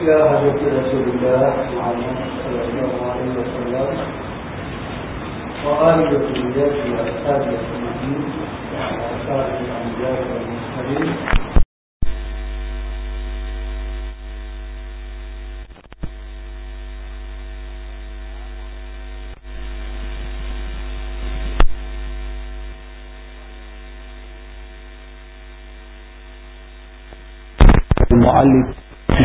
إلى حضرة رسول الله محمد صلى الله عليه وسلم. وآل ذريته وأصحابه أجمعين وعلى سائر الأنبياء والمرسلين. المؤلف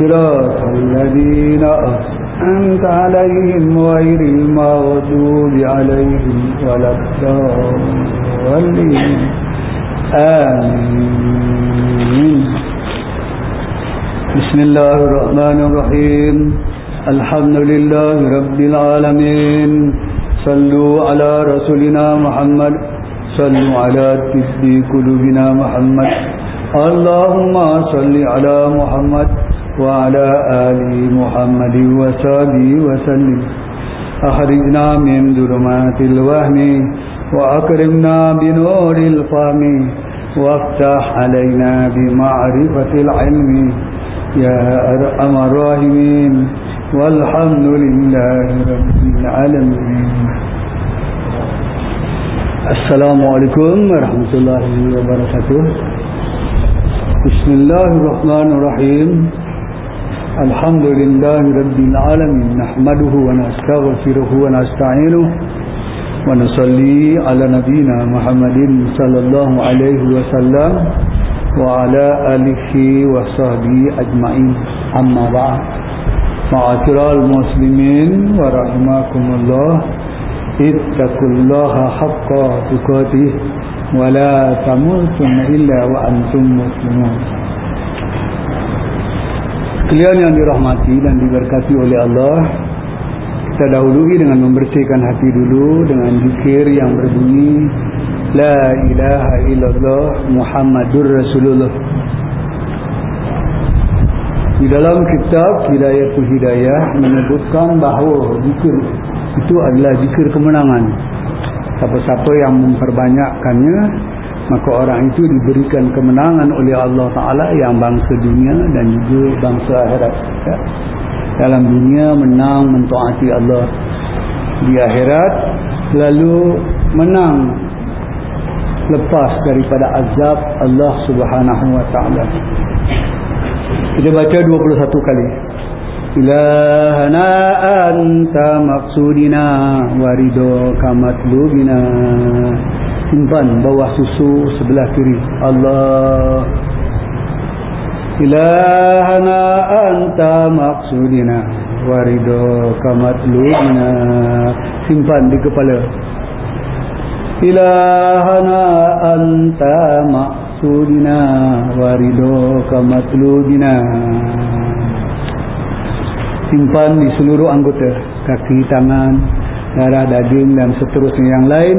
صراط الذين أنعمت عليهم غير المغضوب عليهم ولا الضالين. آمين. بسم الله الرحمن الرحيم. الحمد لله رب العالمين. صلوا على رسولنا محمد. صلوا على طب قلوبنا محمد. اللهم صل على محمد. وعلى آل محمد وصحبه وسلم. أخرجنا من ظلمات الوهم وأكرمنا بنور الفهم. وافتح علينا بمعرفة العلم. يا أرحم الراحمين. والحمد لله رب العالمين. السلام عليكم ورحمة الله وبركاته. بسم الله الرحمن الرحيم. الحمد لله رب العالمين نحمده ونستغفره ونستعينه ونصلي على نبينا محمد صلى الله عليه وسلم وعلى آله وصحبه أجمعين. أما بعد معاشر المسلمين ورحمكم الله اتقوا الله حق تقاته ولا تموتن إلا وأنتم مسلمون. Kalian yang dirahmati dan diberkati oleh Allah Kita dahului dengan membersihkan hati dulu Dengan zikir yang berbunyi La ilaha illallah Muhammadur Rasulullah. Di dalam kitab Hidayatul Hidayah Menyebutkan bahawa zikir itu adalah zikir kemenangan. Siapa-siapa yang memperbanyakkannya maka orang itu diberikan kemenangan oleh Allah Ta'ala yang bangsa dunia dan juga bangsa akhirat. Ya. dalam dunia menang mentaati Allah. Di akhirat lalu menang. Lepas daripada azab Allah Subhanahu Wa Ta'ala. Kita baca 21 kali. Ilahana anta maksudina waridoka matlubina waridoka matlubina simpan bawah susu sebelah kiri. Allah. Ilahana anta maksudina waridhoka matlubina. Simpan di kepala. Ilahana anta maksudina waridhoka matlubina. Simpan di seluruh anggota. Kaki, tangan, darah, daging dan seterusnya yang lain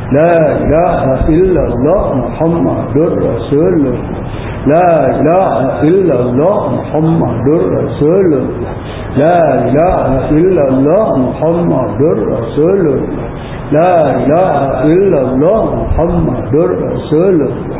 لا إله إلا الله محمد رسول الله لا إله إلا الله محمد رسول الله لا إله إلا الله محمد رسول الله لا إله إلا الله محمد رسول الله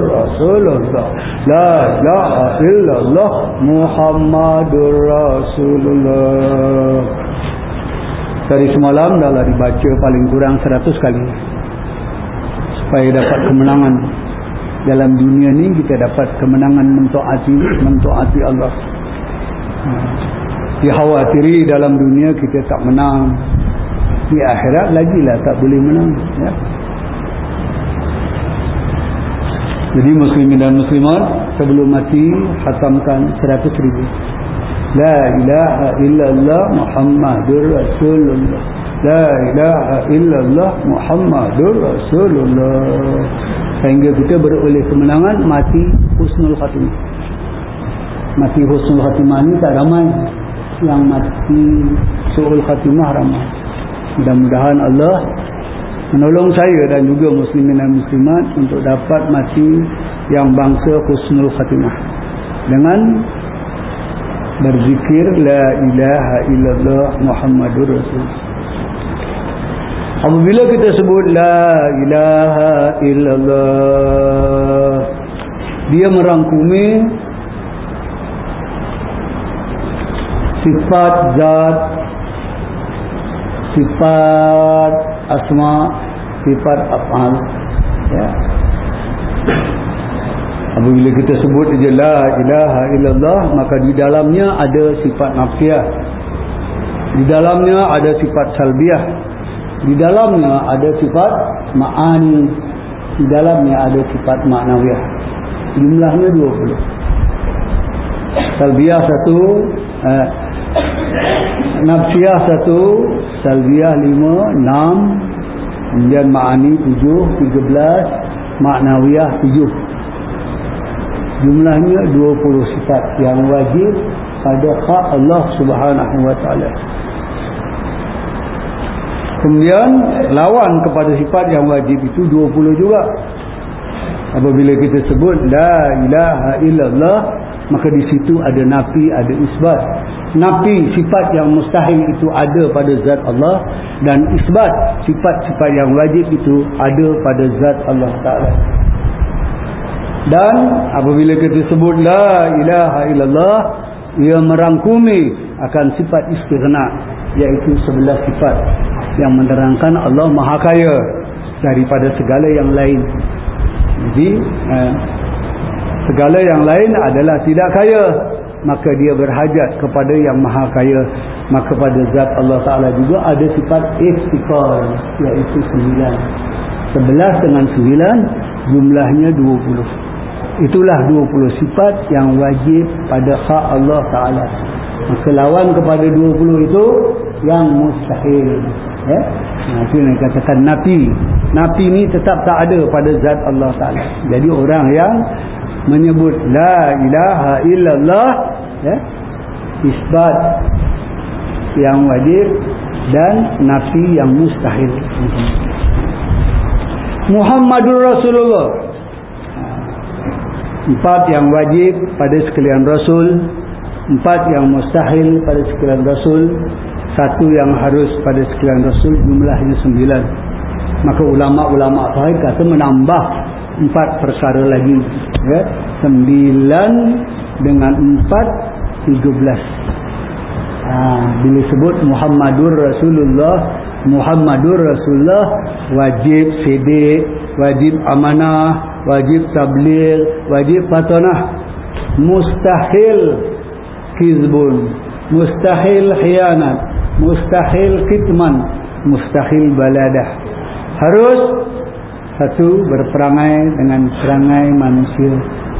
Rasulullah. La ilaha illallah Muhammadur Rasulullah. Dari semalam dah dibaca paling kurang 100 kali. Supaya dapat kemenangan. Dalam dunia ni kita dapat kemenangan mentaati mentaati Allah. Dihawatiri dalam dunia kita tak menang. Di akhirat lagi lah tak boleh menang Ya jadi muslimin dan muslimat sebelum mati khatamkan 100 ribu. La ilaha illallah Muhammadur Rasulullah. La ilaha illallah Muhammadur Rasulullah. Sehingga kita beroleh kemenangan mati husnul khatimah. Mati husnul khatimah ni tak ramai. Yang mati su'ul khatimah ramai. Mudah-mudahan Allah menolong saya dan juga muslimin dan muslimat untuk dapat mati yang bangsa husnul khatimah. Dengan berzikir la ilaha illallah muhammadur rasul. Apabila kita sebut la ilaha illallah dia merangkumi sifat zat sifat asma sifat afal. Ya. Apabila kita sebut je la ilaha illallah maka di dalamnya ada sifat nafiah di dalamnya ada sifat salbiah di dalamnya ada sifat ma'ani. Di dalamnya ada sifat maknawiyah. Jumlahnya 20 salbiah satu eh, nafsiyah satu salbiah lima enam kemudian ma'ani tujuh tiga belas maknawiyah tujuh. Jumlahnya dua puluh sifat yang wajib pada hak Allah subhanahu wa ta'ala. Kemudian lawan kepada sifat yang wajib itu dua puluh juga. Apabila kita sebut la ilaha illallah maka di situ ada nafi ada isbat. Nafi sifat yang mustahil itu ada pada zat Allah dan isbat sifat-sifat yang wajib itu ada pada zat Allah Ta'ala. Dan apabila kita sebut la ilaha illallah ia merangkumi akan sifat istighna iaitu sebelah sifat yang menerangkan Allah maha kaya daripada segala yang lain. Jadi eh, segala yang lain adalah tidak kaya. Maka dia berhajat kepada yang maha kaya. Maka pada zat Allah Ta'ala juga ada sifat istiqal iaitu sembilan. Sebelas dengan sembilan jumlahnya dua puluh. Itulah dua puluh sifat yang wajib pada hak Allah Ta'ala. Maka lawan kepada dua puluh itu yang mustahil. Ya? nah, itu yang katakan napi. Napi ni tetap tak ada pada zat Allah Ta'ala. Jadi orang yang menyebut la ilaha illallah ya isbat yang wajib dan nafi yang mustahil. Muhammadur Rasulullah. Empat yang wajib pada sekalian Rasul empat yang mustahil pada sekalian Rasul satu yang harus pada sekalian Rasul jumlahnya sembilan. Maka ulama-ulama sahih kata menambah empat perkara lagi ya. sembilan dengan empat tiga belas. Ha, bila sebut Muhammadur Rasulullah Muhammadur Rasulullah wajib sedik wajib amanah wajib tabligh wajib patanah mustahil kizbun mustahil khianat mustahil kitman mustahil baladah. Harus satu berperangai dengan perangai manusia.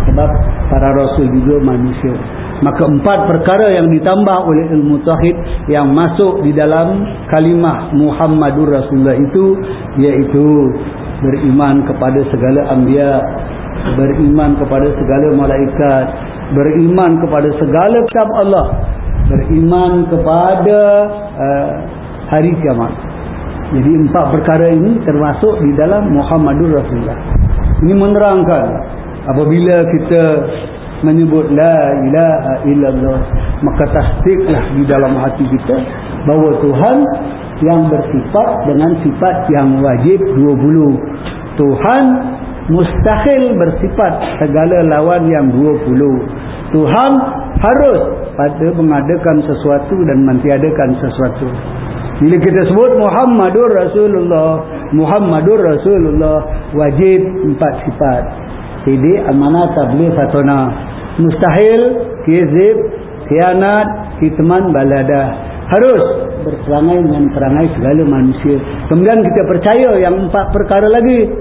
Sebab para rasul juga manusia. Maka empat perkara yang ditambah oleh ilmu tauhid yang masuk di dalam kalimah Muhammadur Rasulullah itu iaitu beriman kepada segala anbiya beriman kepada segala malaikat beriman kepada segala kitab Allah beriman kepada uh, hari kiamat jadi empat perkara ini termasuk di dalam Muhammadur Rasulullah. Ini menerangkan apabila kita menyebut la ilaha illallah maka tasdiklah di dalam hati kita bahawa Tuhan yang bersifat dengan sifat yang wajib 20 Tuhan mustahil bersifat segala lawan yang 20 Tuhan harus pada mengadakan sesuatu dan mentiadakan sesuatu bila kita sebut Muhammadur Rasulullah Muhammadur Rasulullah wajib empat sifat. Sidik, amanah, tabligh, fatona. Mustahil, kizib khianat, kitman, balada harus berperangai dengan perangai segala manusia. Kemudian kita percaya yang empat perkara lagi.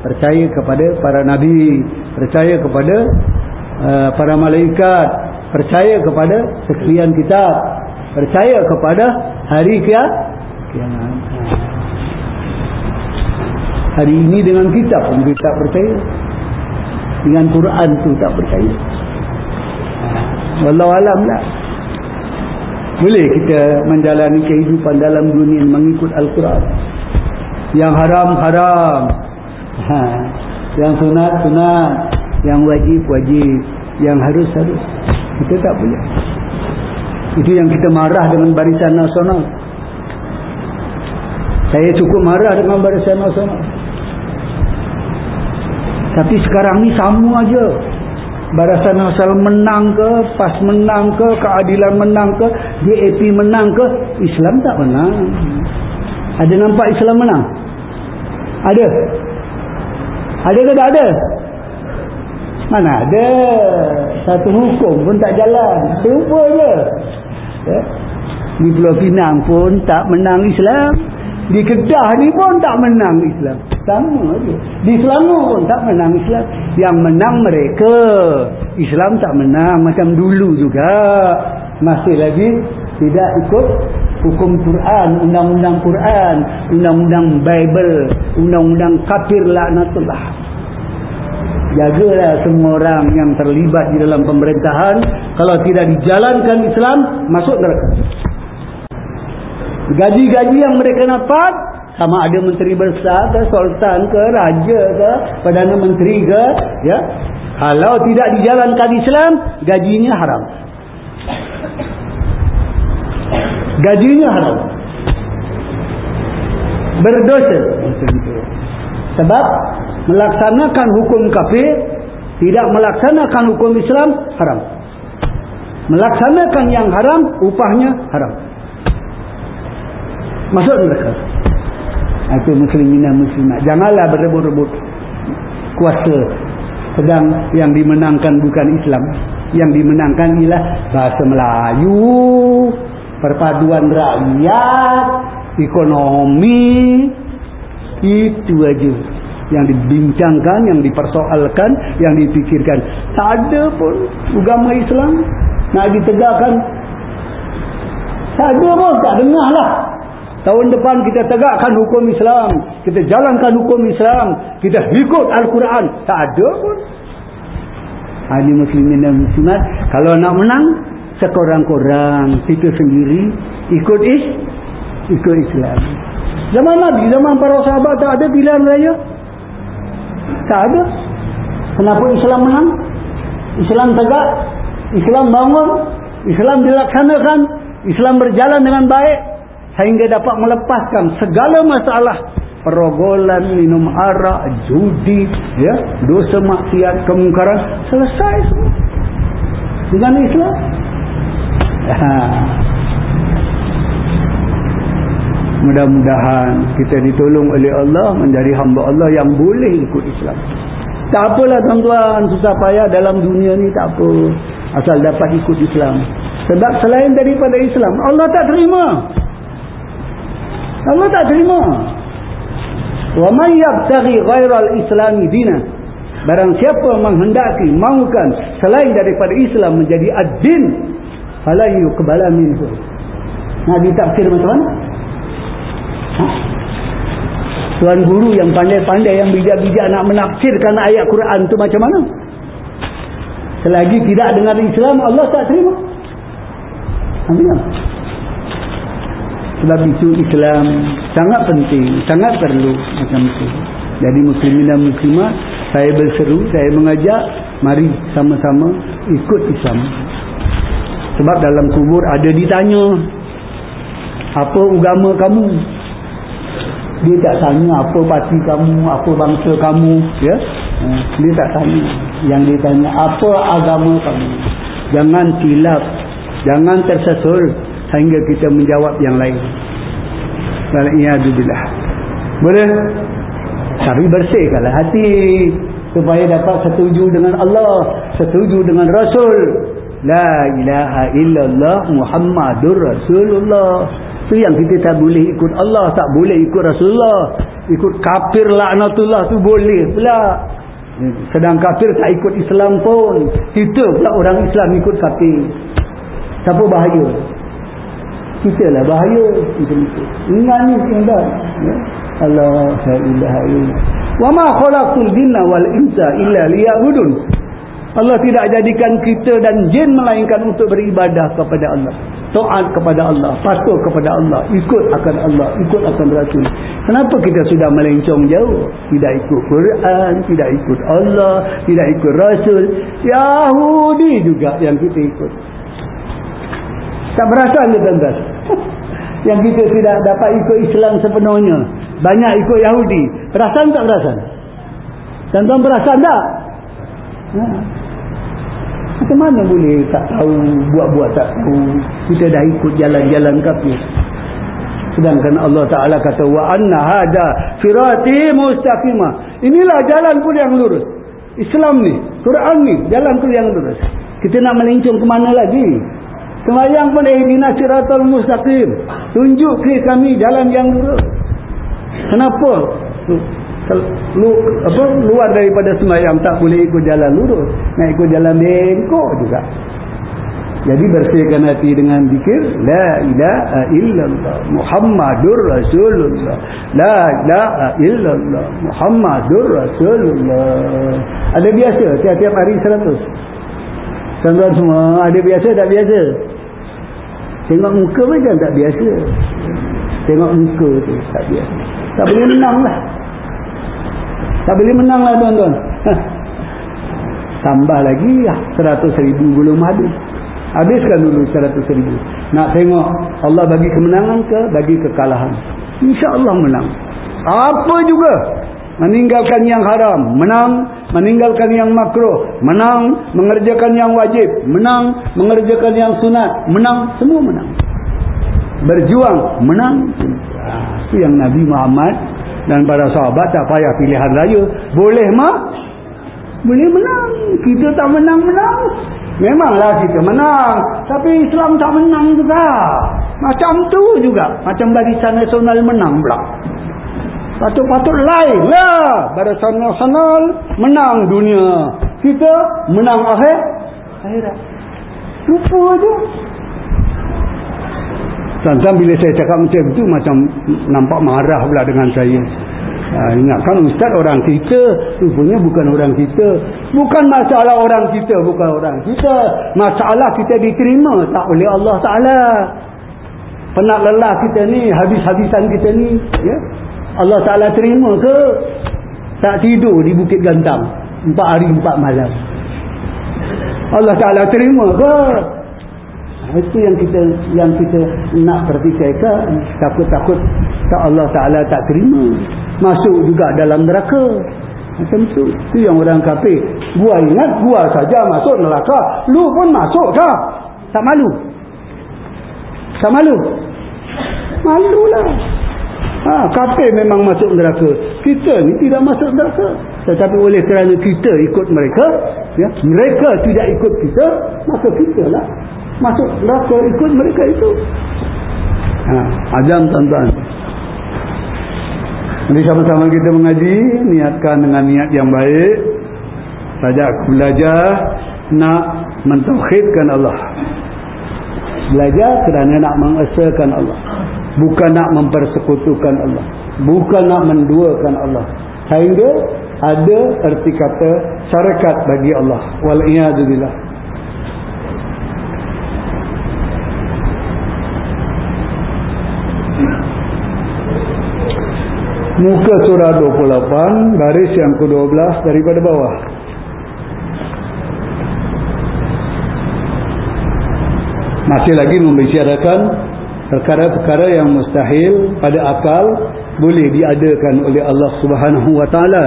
Percaya kepada para nabi percaya kepada uh, para malaikat percaya kepada sekian kitab percaya kepada hari kiamat hari ini dengan kitab pun kita tak percaya. Dengan Quran tu tak percaya. Wallahualam lah. Boleh kita menjalani kehidupan dalam dunia mengikut Al-Quran. Yang haram-haram. Ha. yang sunat-sunat. Yang wajib-wajib. Yang harus-harus. Kita tak boleh. Itu yang kita marah dengan barisan nasional saya cukup marah dengan barisan nasional tapi sekarang ni sama aja Barisan Nasional menang ke, PAS menang ke, keadilan menang ke, DAP menang ke, Islam tak menang. Ada nampak Islam menang? Ada? Ada ke tak ada? Mana ada? Satu hukum pun tak jalan. Serupa je. Ya? Di Pulau Pinang pun tak menang Islam. Di Kedah ni pun tak menang Islam sama je. Di Selangor pun tak menang Islam. Yang menang mereka. Islam tak menang macam dulu juga. Masih lagi tidak ikut hukum Quran, undang-undang Quran, undang-undang Bible, undang-undang kafir laknatullah. Jagalah semua orang yang terlibat di dalam pemerintahan. Kalau tidak dijalankan Islam, masuk neraka. Gaji-gaji yang mereka dapat sama ada menteri besar ke sultan ke raja ke perdana menteri ke ya. Kalau tidak dijalankan Islam gajinya haram. Gajinya haram. Berdosa. Sebab melaksanakan hukum kafir tidak melaksanakan hukum Islam haram. Melaksanakan yang haram upahnya haram masuk neraka. Itu muslimin dan muslimat. Janganlah berebut-rebut kuasa sedang yang dimenangkan bukan Islam. Yang dimenangkan ialah bahasa Melayu perpaduan rakyat ekonomi. Itu aja yang dibincangkan yang dipersoalkan yang dipikirkan. Tak ada pun agama Islam nak ditegakkan tak ada pun tak dengar lah Tahun depan kita tegakkan hukum Islam. Kita jalankan hukum Islam. Kita ikut Al-Quran. Tak ada pun. Ini muslimin dan muslimat. Kalau nak menang, sekorang-korang. Kita sendiri ikut is, ikut Islam. Zaman Nabi, zaman para sahabat tak ada pilihan raya. Tak ada. Kenapa Islam menang? Islam tegak. Islam bangun. Islam dilaksanakan. Islam berjalan dengan baik sehingga dapat melepaskan segala masalah perogolan, minum arak, judi, ya, dosa maksiat, kemungkaran selesai semua dengan Islam. Ha. Mudah-mudahan kita ditolong oleh Allah menjadi hamba Allah yang boleh ikut Islam. Tak apalah tuan-tuan susah payah dalam dunia ni tak apa asal dapat ikut Islam. Sebab selain daripada Islam Allah tak terima. Allah tak terima. Wa may yabtaghi ghairal islami dina. Barang siapa menghendaki mahukan selain daripada Islam menjadi ad-din fala yuqbala minhu. Nabi tafsir macam? Ha? Tuan guru yang pandai-pandai yang bijak-bijak nak menafsirkan ayat Quran tu macam mana? selagi tidak dengan Islam Allah tak terima Amin. Sebab itu Islam sangat penting, sangat perlu macam itu. Jadi muslimin dan muslimat, saya berseru, saya mengajak, mari sama-sama ikut Islam. Sebab dalam kubur ada ditanya, apa agama kamu? Dia tak tanya apa parti kamu, apa bangsa kamu, ya? Eh, dia tak tanya. Yang dia tanya, apa agama kamu? Jangan silap, jangan tersesul sehingga kita menjawab yang lain. Waliyadzubillah. Boleh? Tapi bersihkanlah hati supaya dapat setuju dengan Allah, setuju dengan Rasul. La ilaha illallah Muhammadur Rasulullah. Itu yang kita tak boleh ikut Allah, tak boleh ikut Rasulullah. Ikut kafir laknatullah tu boleh pula. Sedang kafir tak ikut Islam pun. Kita pula orang Islam ikut kafir. Siapa bahaya? Kita lah bahaya. Kita ingat ni ingat ya? Allah illallah. Wa ma khalaqul jinna wal insa illa liya'budun. Allah tidak jadikan kita dan jin melainkan untuk beribadah kepada Allah. Taat kepada Allah. Patuh kepada Allah. Ikut akan Allah. Ikut akan Rasul. Kenapa kita sudah melencong jauh? Tidak ikut Quran tidak ikut Allah tidak ikut Rasul. Yahudi juga yang kita ikut. Tak perasan ke tuan-tuan? Yang kita tidak dapat ikut Islam sepenuhnya. Banyak ikut Yahudi. Perasan tak perasan? Tuan-tuan perasan tak? Ha. Macam mana boleh tak tahu, buat-buat tak tahu. Kita dah ikut jalan-jalan kafir. Sedangkan Allah Ta'ala kata, Wa anna hada firati mustaqimah. Inilah jalan pun yang lurus. Islam ni, Quran ni, jalan pun yang lurus. Kita nak melincung ke mana lagi? Semayang pun ihdina siratal mustaqim. Tunjuk ke kami jalan yang lurus. Kenapa? Lu, apa luar daripada semayang tak boleh ikut jalan lurus. Nak ikut jalan bengkok juga. Jadi bersihkan hati dengan zikir la ilaha illallah Muhammadur Rasulullah. La ilaha illallah Muhammadur Rasulullah. Ada biasa tiap-tiap hari seratus. Tuan-tuan semua ada biasa tak biasa? Tengok muka macam tak biasa. Tengok muka tu tak biasa. Tak boleh menang lah. Tak boleh menang lah tuan-tuan. Tambah lagi ya, seratus ribu belum habis. Habiskan dulu seratus ribu. Nak tengok Allah bagi kemenangan ke bagi kekalahan. InsyaAllah menang. Apa juga meninggalkan yang haram, menang, meninggalkan yang makruh, menang, mengerjakan yang wajib, menang, mengerjakan yang sunat, menang, semua menang. Berjuang, menang. Itu yang Nabi Muhammad dan para sahabat tak payah pilihan raya. Boleh mah? Boleh menang. Kita tak menang-menang. Memanglah kita menang. Tapi Islam tak menang juga. Macam tu juga. Macam barisan nasional menang pula. Patut-patut lain lah. Barisan nasional menang dunia. Kita menang akhir. Akhirat. Lupa je. Tuan-tuan bila saya cakap macam tu macam nampak marah pula dengan saya. Ha, ingatkan ustaz orang kita rupanya bukan orang kita bukan masalah orang kita bukan orang kita masalah kita diterima tak oleh Allah Ta'ala penat lelah kita ni habis-habisan kita ni ya Allah Ta'ala terima ke? Tak tidur di Bukit Gantang empat hari empat malam. Allah Ta'ala terima ke? Itu yang kita yang kita nak pertikaikan takut-takut tak Allah Ta'ala tak terima. Masuk juga dalam neraka. Macam tu. Itu yang orang kafir. Gua ingat gua saja masuk neraka. Lu pun masuk tak tak malu. Tak malu. Malulah Ha, kafir memang masuk neraka. Kita ni tidak masuk neraka. Tetapi oleh kerana kita ikut mereka, ya, mereka tidak ikut kita, maka kita lah masuk neraka ikut mereka itu. Ha, azam tuan-tuan. Jadi sama-sama kita mengaji, niatkan dengan niat yang baik. Saja belajar nak mentauhidkan Allah. Belajar kerana nak mengesahkan Allah bukan nak mempersekutukan Allah. Bukan nak menduakan Allah. Sehingga ada erti kata syarikat bagi Allah. Wal'iyadzubillah muka surah 28 baris yang ke-12 daripada bawah. Masih lagi membicarakan perkara-perkara yang mustahil pada akal boleh diadakan oleh Allah Subhanahu wa taala.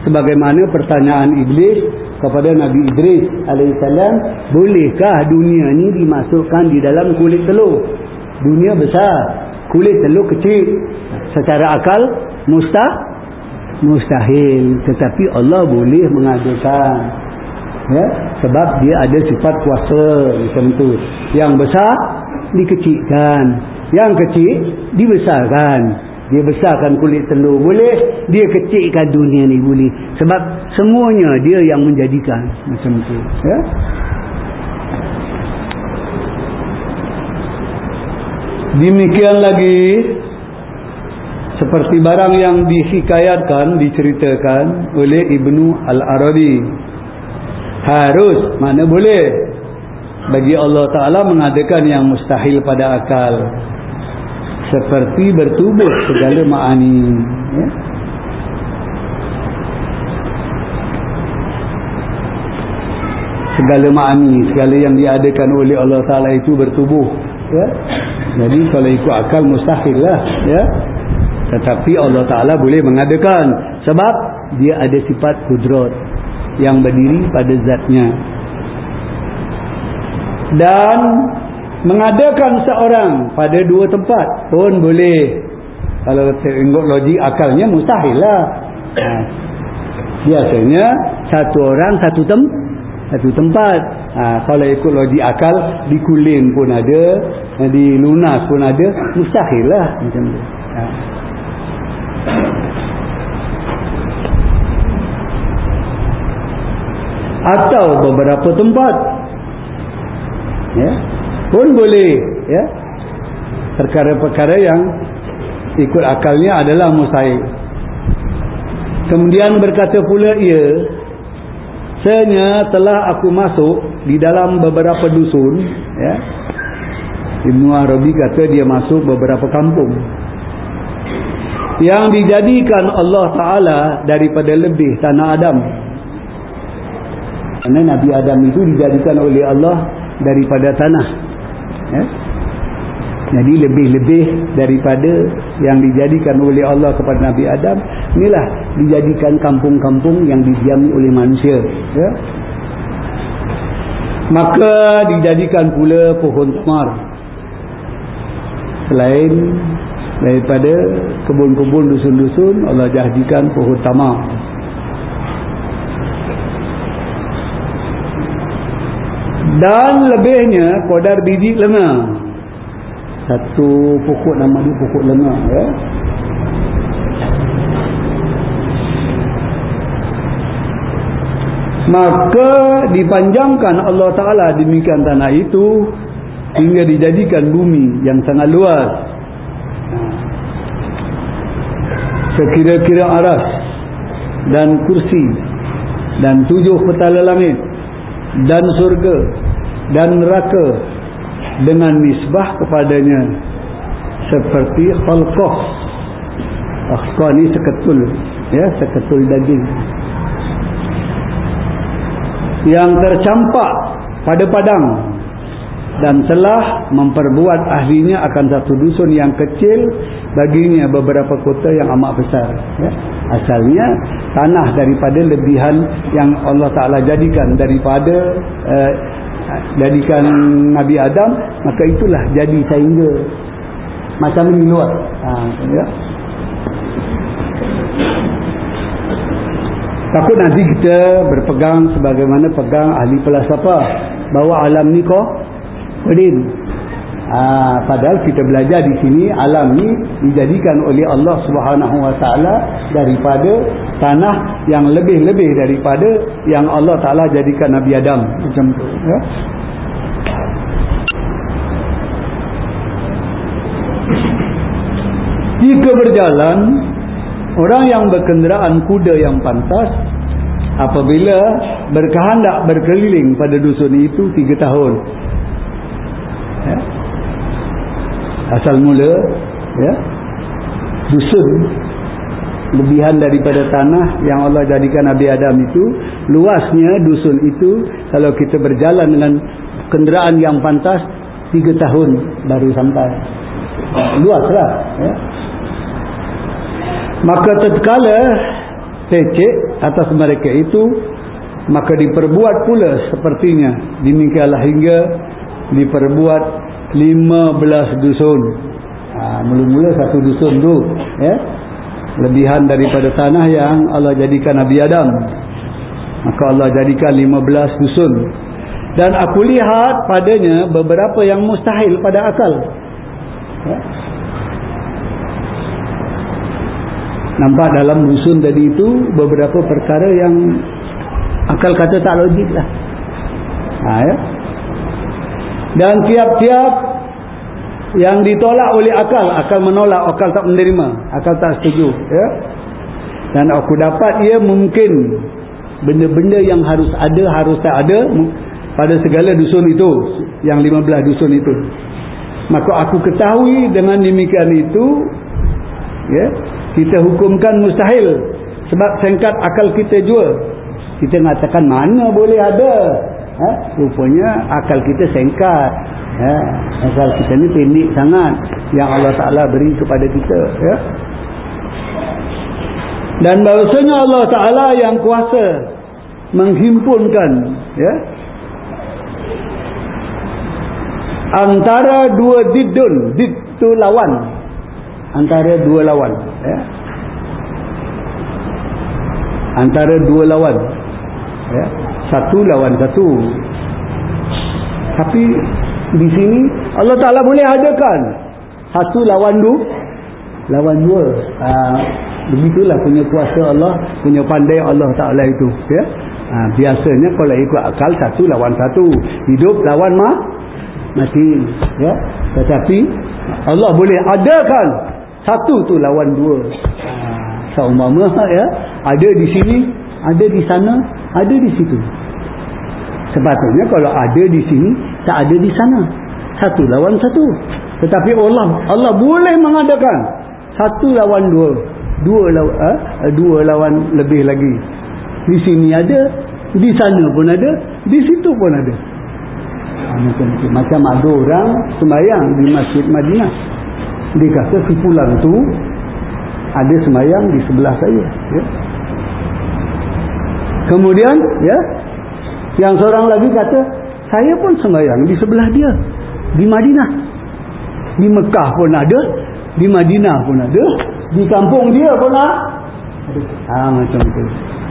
Sebagaimana pertanyaan iblis kepada Nabi Idris alaihissalam bolehkah dunia ni dimasukkan di dalam kulit telur? Dunia besar kulit telur kecil. Secara akal mustah mustahil. Tetapi Allah boleh mengadakan. Ya? Sebab dia ada sifat kuasa macam tu. Yang besar dikecilkan. Yang kecil dibesarkan. Dia besarkan kulit telur boleh dia kecilkan dunia ni boleh. Sebab semuanya dia yang menjadikan macam tu ya. Demikian lagi seperti barang yang dihikayatkan diceritakan oleh Ibnu Al-Arabi. Harus mana boleh bagi Allah Ta'ala mengadakan yang mustahil pada akal seperti bertubuh segala ma'ani ya? segala ma'ani segala yang diadakan oleh Allah Ta'ala itu bertubuh ya? jadi kalau ikut akal mustahil lah ya? tetapi Allah Ta'ala boleh mengadakan sebab dia ada sifat kudrat yang berdiri pada zatnya dan mengadakan seorang pada dua tempat pun boleh kalau tengok logik akalnya mustahil lah ha. biasanya satu orang satu tem satu tempat ha. kalau ikut logik akal di kuling pun ada di lunas pun ada mustahil lah macam tu ha. atau beberapa tempat ya? Pun boleh ya? Perkara-perkara yang ikut akalnya adalah mustahil kemudian berkata pula ia Sebenarnya telah aku masuk di dalam beberapa dusun ya? Ibnu Arabi kata dia masuk beberapa kampung. Yang dijadikan Allah Ta'ala daripada lebih tanah Adam. Kerana Nabi Adam itu dijadikan oleh Allah daripada tanah ya? jadi lebih-lebih daripada yang dijadikan oleh Allah kepada Nabi Adam inilah dijadikan kampung-kampung yang didiami oleh manusia ya? maka dijadikan pula pohon tamar selain daripada kebun-kebun dusun-dusun Allah jadikan pohon tamar dan lebihnya kodar biji lenga satu pokok nama dia pokok lenga ya. Maka dipanjangkan Allah Ta'ala demikian tanah itu hingga dijadikan bumi yang sangat luas. Sekira-kira aras dan kursi dan tujuh petala langit dan surga dan neraka dengan nisbah kepadanya seperti khalqah khalqah ni seketul ya seketul daging yang tercampak pada padang dan telah memperbuat ahlinya akan satu dusun yang kecil baginya beberapa kota yang amat besar ya. asalnya tanah daripada lebihan yang Allah Ta'ala jadikan daripada uh, jadikan Nabi Adam maka itulah jadi sehingga macam ini luar ha, ya. takut nanti kita berpegang sebagaimana pegang ahli pelasapa bahawa alam ni kok pedin ha, padahal kita belajar di sini alam ni dijadikan oleh Allah subhanahu wa ta'ala daripada tanah yang lebih-lebih daripada yang Allah Ta'ala jadikan Nabi Adam macam tu ya? jika berjalan orang yang berkenderaan kuda yang pantas apabila berkehendak berkeliling pada dusun itu tiga tahun ya. asal mula ya dusun lebihan daripada tanah yang Allah jadikan Nabi Adam itu luasnya dusun itu kalau kita berjalan dengan kenderaan yang pantas tiga tahun baru sampai. Luaslah ya. maka tatkala lecek atas mereka itu maka diperbuat pula sepertinya. Demikianlah hingga diperbuat 15 dusun. Ha, mula-mula satu dusun tu ya lebihan daripada tanah yang Allah jadikan Nabi Adam maka Allah jadikan 15 dusun dan aku lihat padanya beberapa yang mustahil pada akal ya. nampak dalam dusun tadi itu beberapa perkara yang akal kata tak logik lah ha, ya. dan tiap-tiap yang ditolak oleh akal akal menolak akal tak menerima akal tak setuju ya. dan aku dapat ia mungkin benda-benda yang harus ada harus tak ada pada segala dusun itu yang 15 dusun itu maka aku ketahui dengan demikian itu ya kita hukumkan mustahil sebab sengkat akal kita jua kita mengatakan mana boleh ada ha? rupanya akal kita sengkat ha? akal kita ni pendek sangat yang Allah Ta'ala beri kepada kita ya? dan bahawasanya Allah Ta'ala yang kuasa menghimpunkan ya? antara dua didun did tu lawan antara dua lawan ya. antara dua lawan ya. satu lawan satu tapi di sini Allah Ta'ala boleh adakan satu lawan dua lawan dua ha, begitulah punya kuasa Allah punya pandai Allah Ta'ala itu ya. ha, biasanya kalau ikut akal satu lawan satu hidup lawan mah mati ya. tetapi Allah boleh adakan satu tu lawan dua. Ha, seumpama ya, ada di sini, ada di sana, ada di situ. Sepatutnya kalau ada di sini, tak ada di sana. Satu lawan satu. Tetapi Allah Allah boleh mengadakan satu lawan dua. Dua lawan, eh, dua lawan lebih lagi. Di sini ada, di sana pun ada, di situ pun ada. Ha, macam, macam ada orang sembahyang di Masjid Madinah dia kata kumpulan tu ada semayang di sebelah saya ya. kemudian ya yang seorang lagi kata saya pun semayang di sebelah dia di Madinah di Mekah pun ada di Madinah pun ada di kampung dia pun ada ha, macam tu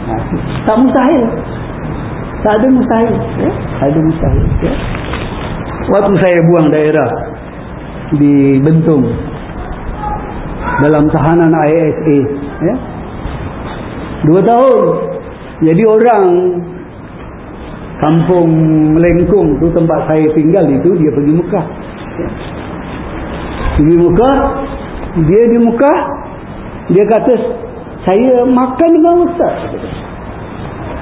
ha, tak mustahil tak ada mustahil ya? tak ada mustahil ya? waktu saya buang daerah di Bentung dalam tahanan ISA ya. dua tahun jadi orang kampung Melengkung tu tempat saya tinggal itu dia pergi Mekah pergi Mekah dia di Mekah dia kata saya makan dengan ustaz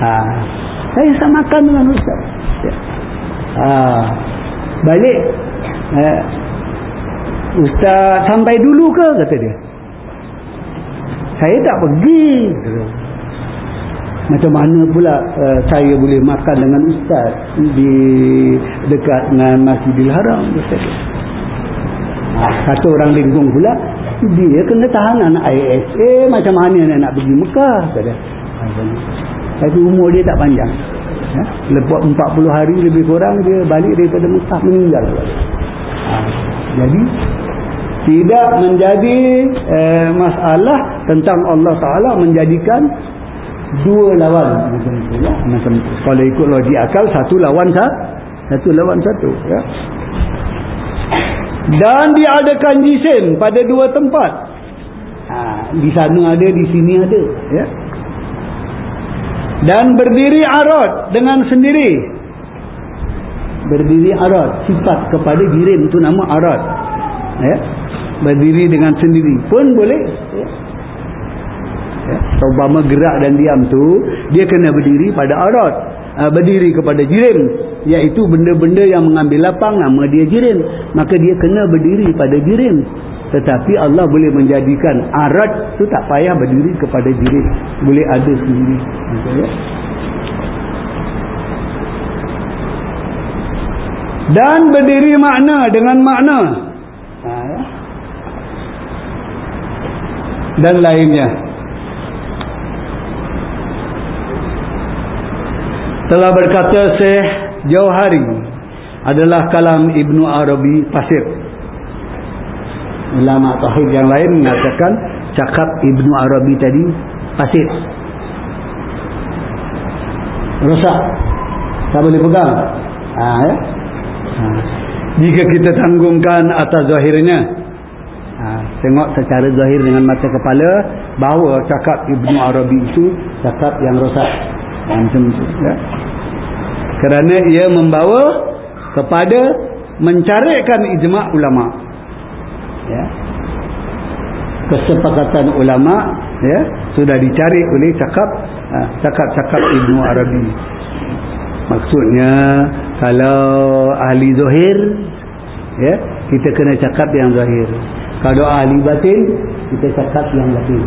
ha. saya tak makan dengan ustaz ya. ha. balik eh, ustaz sampai dulu ke kata dia saya tak pergi macam mana pula uh, saya boleh makan dengan ustaz di dekat dengan Masjidil Haram ustaz satu orang lingkung pula dia kena tahanan ISA macam mana dia nak pergi Mekah kata tapi umur dia tak panjang ya? lepas 40 hari lebih kurang dia balik daripada Mekah meninggal ha. jadi tidak menjadi eh, masalah tentang Allah Ta'ala menjadikan dua lawan macam itu ya. Macam kalau ikut logik akal satu lawan satu satu lawan satu ya. Dan diadakan jisim pada dua tempat. Ha, di sana ada di sini ada ya. Dan berdiri arad dengan sendiri. Berdiri arad sifat kepada jirim itu nama arad ya. Berdiri dengan sendiri pun boleh ya. Umpama gerak dan diam tu dia kena berdiri pada aurat. Uh, berdiri kepada jirim iaitu benda-benda yang mengambil lapang nama dia jirim. Maka dia kena berdiri pada jirim. Tetapi Allah boleh menjadikan arat tu tak payah berdiri kepada jirim. Boleh ada sendiri. Ya. dan berdiri makna dengan makna. Ha, ya. dan lainnya telah berkata Syekh Jauhari adalah kalam Ibnu Arabi Pasir ulama tauhid yang lain mengatakan cakap Ibnu Arabi tadi Pasir rosak tak boleh pegang ha, ya? ha. jika kita tanggungkan atas zahirnya ha, tengok secara zahir dengan mata kepala bahawa cakap Ibnu Arabi itu cakap yang rosak macam itu ya. Kerana ia membawa kepada mencarikan ijma' ulama. Ya. Kesepakatan ulama ya sudah dicari oleh cakap ha, cakap-cakap Ibnu Arabi. Maksudnya kalau ahli zahir ya kita kena cakap yang zahir kalau ahli batin kita cakap yang batin.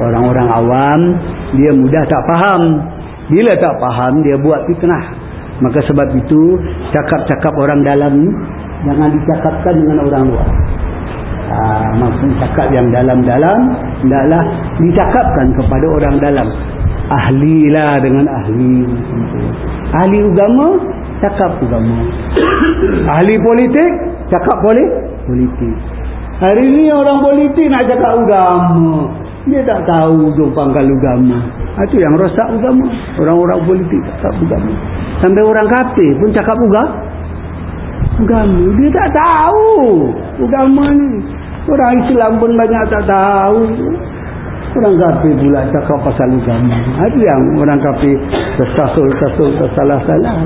Orang-orang awam dia mudah tak faham bila tak faham dia buat fitnah. Maka sebab itu cakap-cakap orang dalam jangan dicakapkan dengan orang luar. Ha, maksud cakap yang dalam-dalam hendaklah dicakapkan kepada orang dalam. Ahlilah dengan ahli. Ahli agama cakap agama. Ahli politik cakap politik. Hari ini orang politik nak cakap agama. Dia tak tahu ujung pangkal agama. Itu yang rosak agama. Orang-orang politik tak agama. Sampai orang kafir pun cakap agama. Agama. Dia tak tahu agama ni. Orang Islam pun banyak tak tahu. Orang kafir pula cakap pasal agama. Itu yang orang kafir tersasul-sasul, tersalah-salah.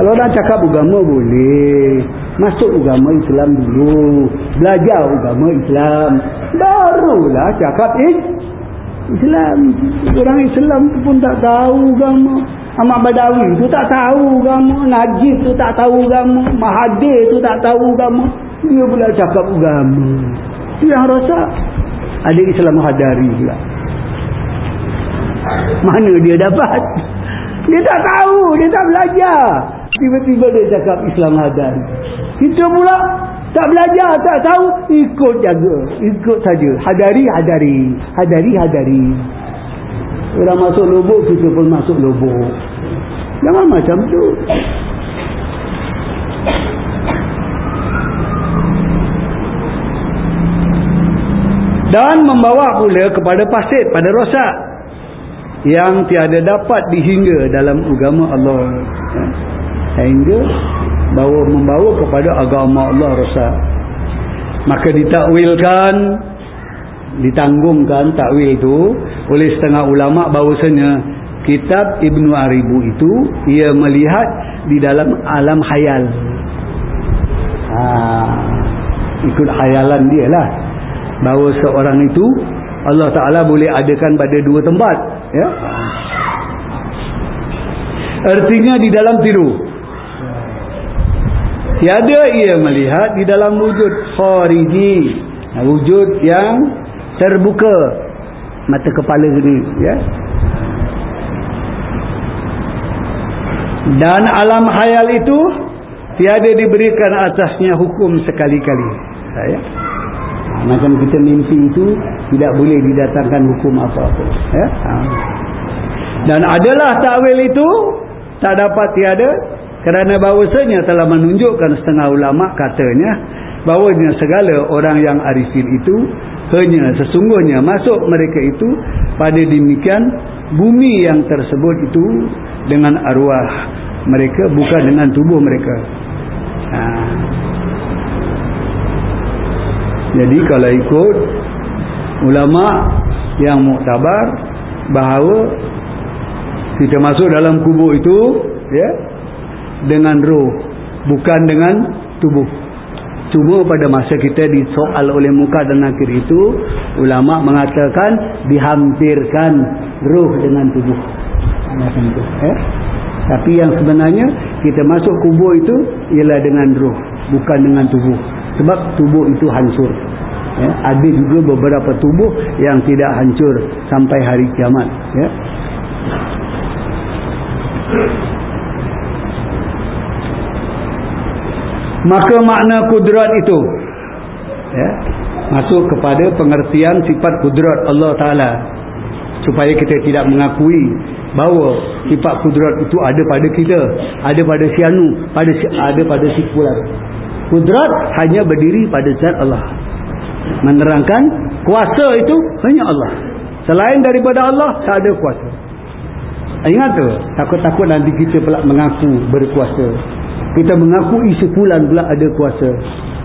Kalau orang cakap agama boleh. Masuk agama Islam dulu. Belajar agama Islam. Barulah cakap Islam. Islam orang Islam pun tak tahu agama. Ahmad Badawi tu tak tahu agama. Najib tu tak tahu agama. Mahathir tu tak tahu agama. Dia pula cakap agama. Yang rasa ada Islam Hadari pula. Mana dia dapat? Dia tak tahu. Dia tak belajar tiba-tiba dia cakap Islam Hadari kita pula tak belajar, tak tahu, ikut jaga. Ikut saja. Hadari, hadari. Hadari, hadari. Orang masuk lubuk, kita pun masuk lubuk. Jangan macam tu. Dan membawa pula kepada pasir, pada rosak. Yang tiada dapat dihingga dalam agama Allah. Sehingga bawa membawa kepada agama Allah rasa maka ditakwilkan ditanggungkan takwil itu oleh setengah ulama bahawasanya kitab Ibnu Aribu itu ia melihat di dalam alam khayal. Ha, ikut khayalan dia lah bahawa seorang itu Allah Ta'ala boleh adakan pada dua tempat ya. Artinya di dalam tidur tiada ia melihat di dalam wujud khariji. Wujud yang terbuka. Mata kepala ini ya. Dan alam khayal itu tiada diberikan atasnya hukum sekali-kali. Ya. Macam kita mimpi itu tidak boleh didatangkan hukum apa-apa ya. Dan adalah takwil itu tak dapat tiada kerana bahawasanya telah menunjukkan setengah ulama katanya bahawanya segala orang yang arifin itu hanya sesungguhnya masuk mereka itu pada demikian bumi yang tersebut itu dengan arwah mereka bukan dengan tubuh mereka. Ha. Jadi kalau ikut ulama yang muktabar bahawa kita masuk dalam kubur itu ya dengan roh bukan dengan tubuh cuma pada masa kita disoal oleh muka dan nakir itu ulama mengatakan dihampirkan ruh dengan tubuh macam itu eh? tapi yang sebenarnya kita masuk kubur itu ialah dengan ruh bukan dengan tubuh sebab tubuh itu hancur ya, ada juga beberapa tubuh yang tidak hancur sampai hari kiamat ya. Maka makna kudrat itu. Ya, masuk kepada pengertian sifat kudrat Allah Ta'ala. Supaya kita tidak mengakui bahawa sifat kudrat itu ada pada kita ada pada sianu pada ada pada si pulang kudrat hanya berdiri pada zat Allah. Menerangkan kuasa itu hanya Allah. Selain daripada Allah tak ada kuasa. Ingat tu takut-takut nanti kita pula mengaku berkuasa kita mengaku isi pulan pula ada kuasa.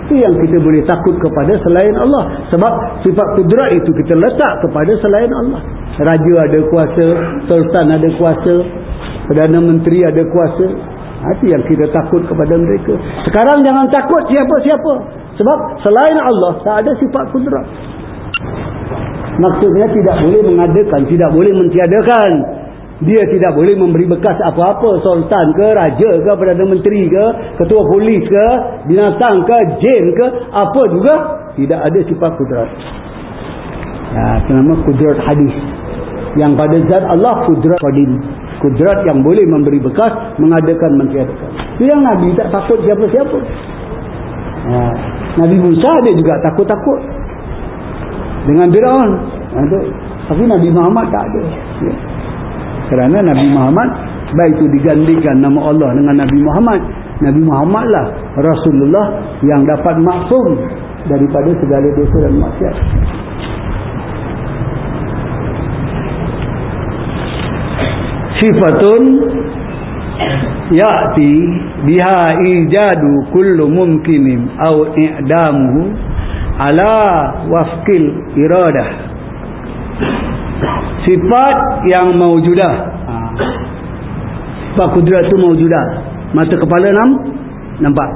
Itu yang kita boleh takut kepada selain Allah. Sebab sifat kudrat itu kita letak kepada selain Allah. Raja ada kuasa sultan ada kuasa perdana menteri ada kuasa. Itu yang kita takut kepada mereka. Sekarang jangan takut siapa-siapa. Sebab selain Allah tak ada sifat kudrat. Maksudnya tidak boleh mengadakan, tidak boleh mentiadakan. Dia tidak boleh memberi bekas apa-apa, sultan ke, raja ke, perdana menteri ke, ketua polis ke, binatang ke, jin ke, apa juga tidak ada sifat kudrat. Ya, itu nama kudrat hadis. Yang pada zat Allah kudrat qadim. Kudrat yang boleh memberi bekas, mengadakan, mentiadakan. Itu yang Nabi tak takut siapa-siapa. Ya. Nabi Musa dia juga takut-takut dengan Fir'aun tapi Nabi Muhammad tak ada ya. Kerana Nabi Muhammad baik itu digantikan nama Allah dengan Nabi Muhammad Nabi Muhammad lah Rasulullah yang dapat maksum daripada segala dosa dan maksiat. Sifatun ya'ti biha ijadu kullu mumkinin aw i'damuhu ala wafqil iradah sifat yang maujudah. Ha. sifat kudrat itu maujudah. Mata kepala nam nampak.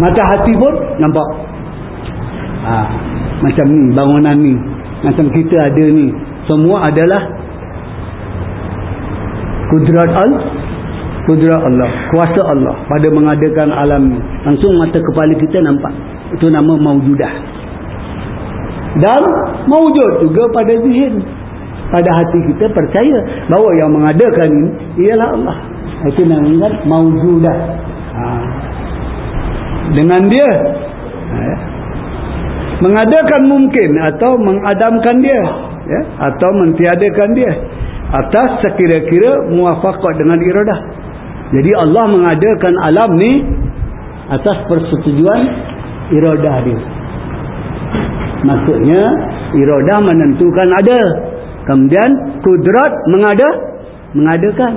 Mata hati pun nampak. Ha. macam ni bangunan ni macam kita ada ni semua adalah kudrat Allah kudrat Allah kuasa Allah pada mengadakan alam ni. Langsung mata kepala kita nampak. Itu nama maujudah dan maujud juga pada zihin. Pada hati kita percaya bahawa yang mengadakan ini ialah Allah. Itu namanya maujudah ha. dengan dia ha, ya. mengadakan mungkin atau mengadamkan dia ya, atau mentiadakan dia atas sekira-kira muafakat dengan iradah. Jadi Allah mengadakan alam ni atas persetujuan iradah dia maksudnya iradah menentukan ada. Kemudian kudrat mengada mengadakan.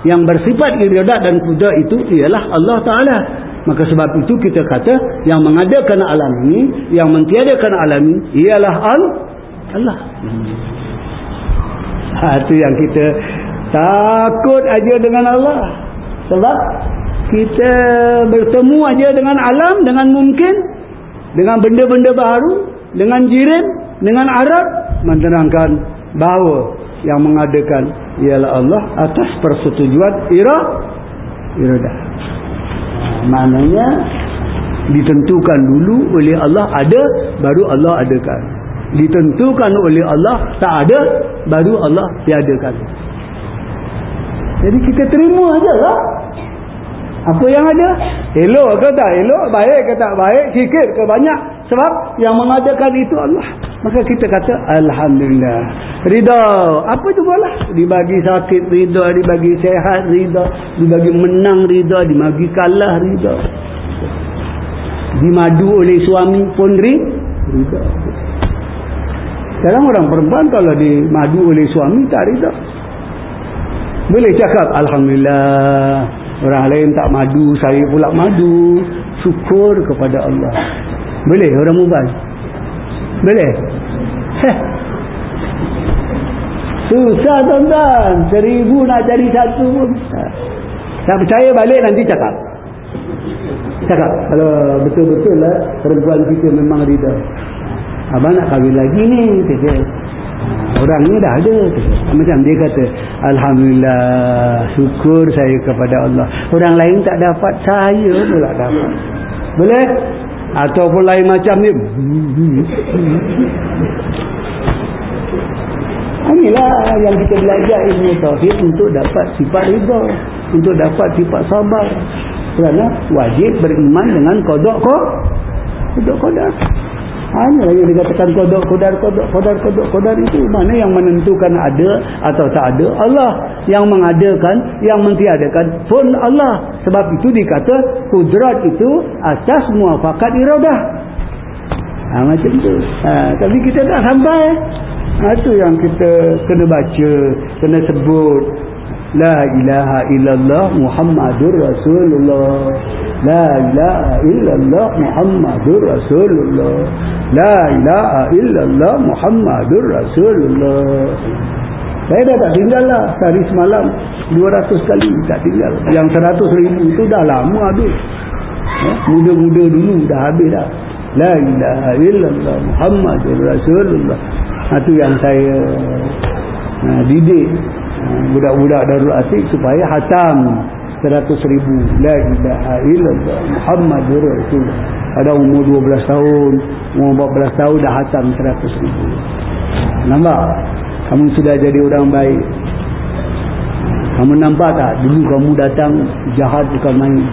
Yang bersifat iradah dan kudrat itu ialah Allah Ta'ala. Maka sebab itu kita kata yang mengadakan alam ini yang mentiadakan alam ini ialah Allah. Ha, itu yang kita takut aja dengan Allah. Sebab kita bertemu aja dengan alam dengan mungkin dengan benda-benda baru dengan jirin dengan Arab menerangkan bahawa yang mengadakan ialah Allah atas persetujuan irah iradah maknanya ditentukan dulu oleh Allah ada baru Allah adakan. Ditentukan oleh Allah tak ada baru Allah tiadakan. Jadi kita terima aja lah apa yang ada? Elok ke tak elok? Baik ke tak baik? Sikit ke banyak sebab yang mengadakan itu Allah maka kita kata Alhamdulillah rida apa tu lah dibagi sakit rida dibagi sehat rida dibagi menang rida dibagi kalah rida dimadu oleh suami pun rida sekarang orang perempuan kalau dimadu oleh suami tak rida. Boleh cakap Alhamdulillah. Orang lain tak madu, saya pula madu. Syukur kepada Allah. Boleh orang mubal? Boleh? Susah tuan-tuan. Seribu nak cari satu pun. Tak percaya balik nanti cakap. cakap kalau betul-betul lah perempuan kita memang rida abang nak kahwin lagi ni kata orang ni dah ada macam dia kata Alhamdulillah syukur saya kepada Allah orang lain tak dapat saya pula dapat boleh ataupun lain macam ni. Inilah yang kita belajar ilmu tauhid untuk dapat sifat rida untuk dapat sifat sabar. Kerana wajib beriman dengan kodok kok kodok kodok hanya yang dikatakan kodok kodar kodok kodar kodok kodar itu? Mana yang menentukan ada atau tak ada? Allah yang mengadakan yang mentiadakan pun Allah. Sebab itu dikata kudrat itu asas muafakat iradah. Ha, macam tu. Ha, tapi kita tak sampai. Ha, itu yang kita kena baca kena sebut. La ilaha illallah Muhammadur Rasulullah La ilaha illallah Muhammadur Rasulullah. La ilaha illallah Muhammadur Rasulullah. Saya dah tak tinggal lah. Sehari semalam 200 kali tak tinggal. Yang 100 ribu itu dah lama habis. Eh, Muda-muda dulu dah habis dah. La ilaha illallah Muhammadur Rasulullah. Itu yang saya uh, didik budak-budak Darul Atik supaya hatam 100 ribu. La ilaha illallah. Muhammadur Rasulullah ada umur 12 tahun. Umur 14 tahun dah hatam 100 ribu. Nampak? Kamu sudah jadi orang baik. Kamu nampak tak? Dulu kamu datang jahat bukan main.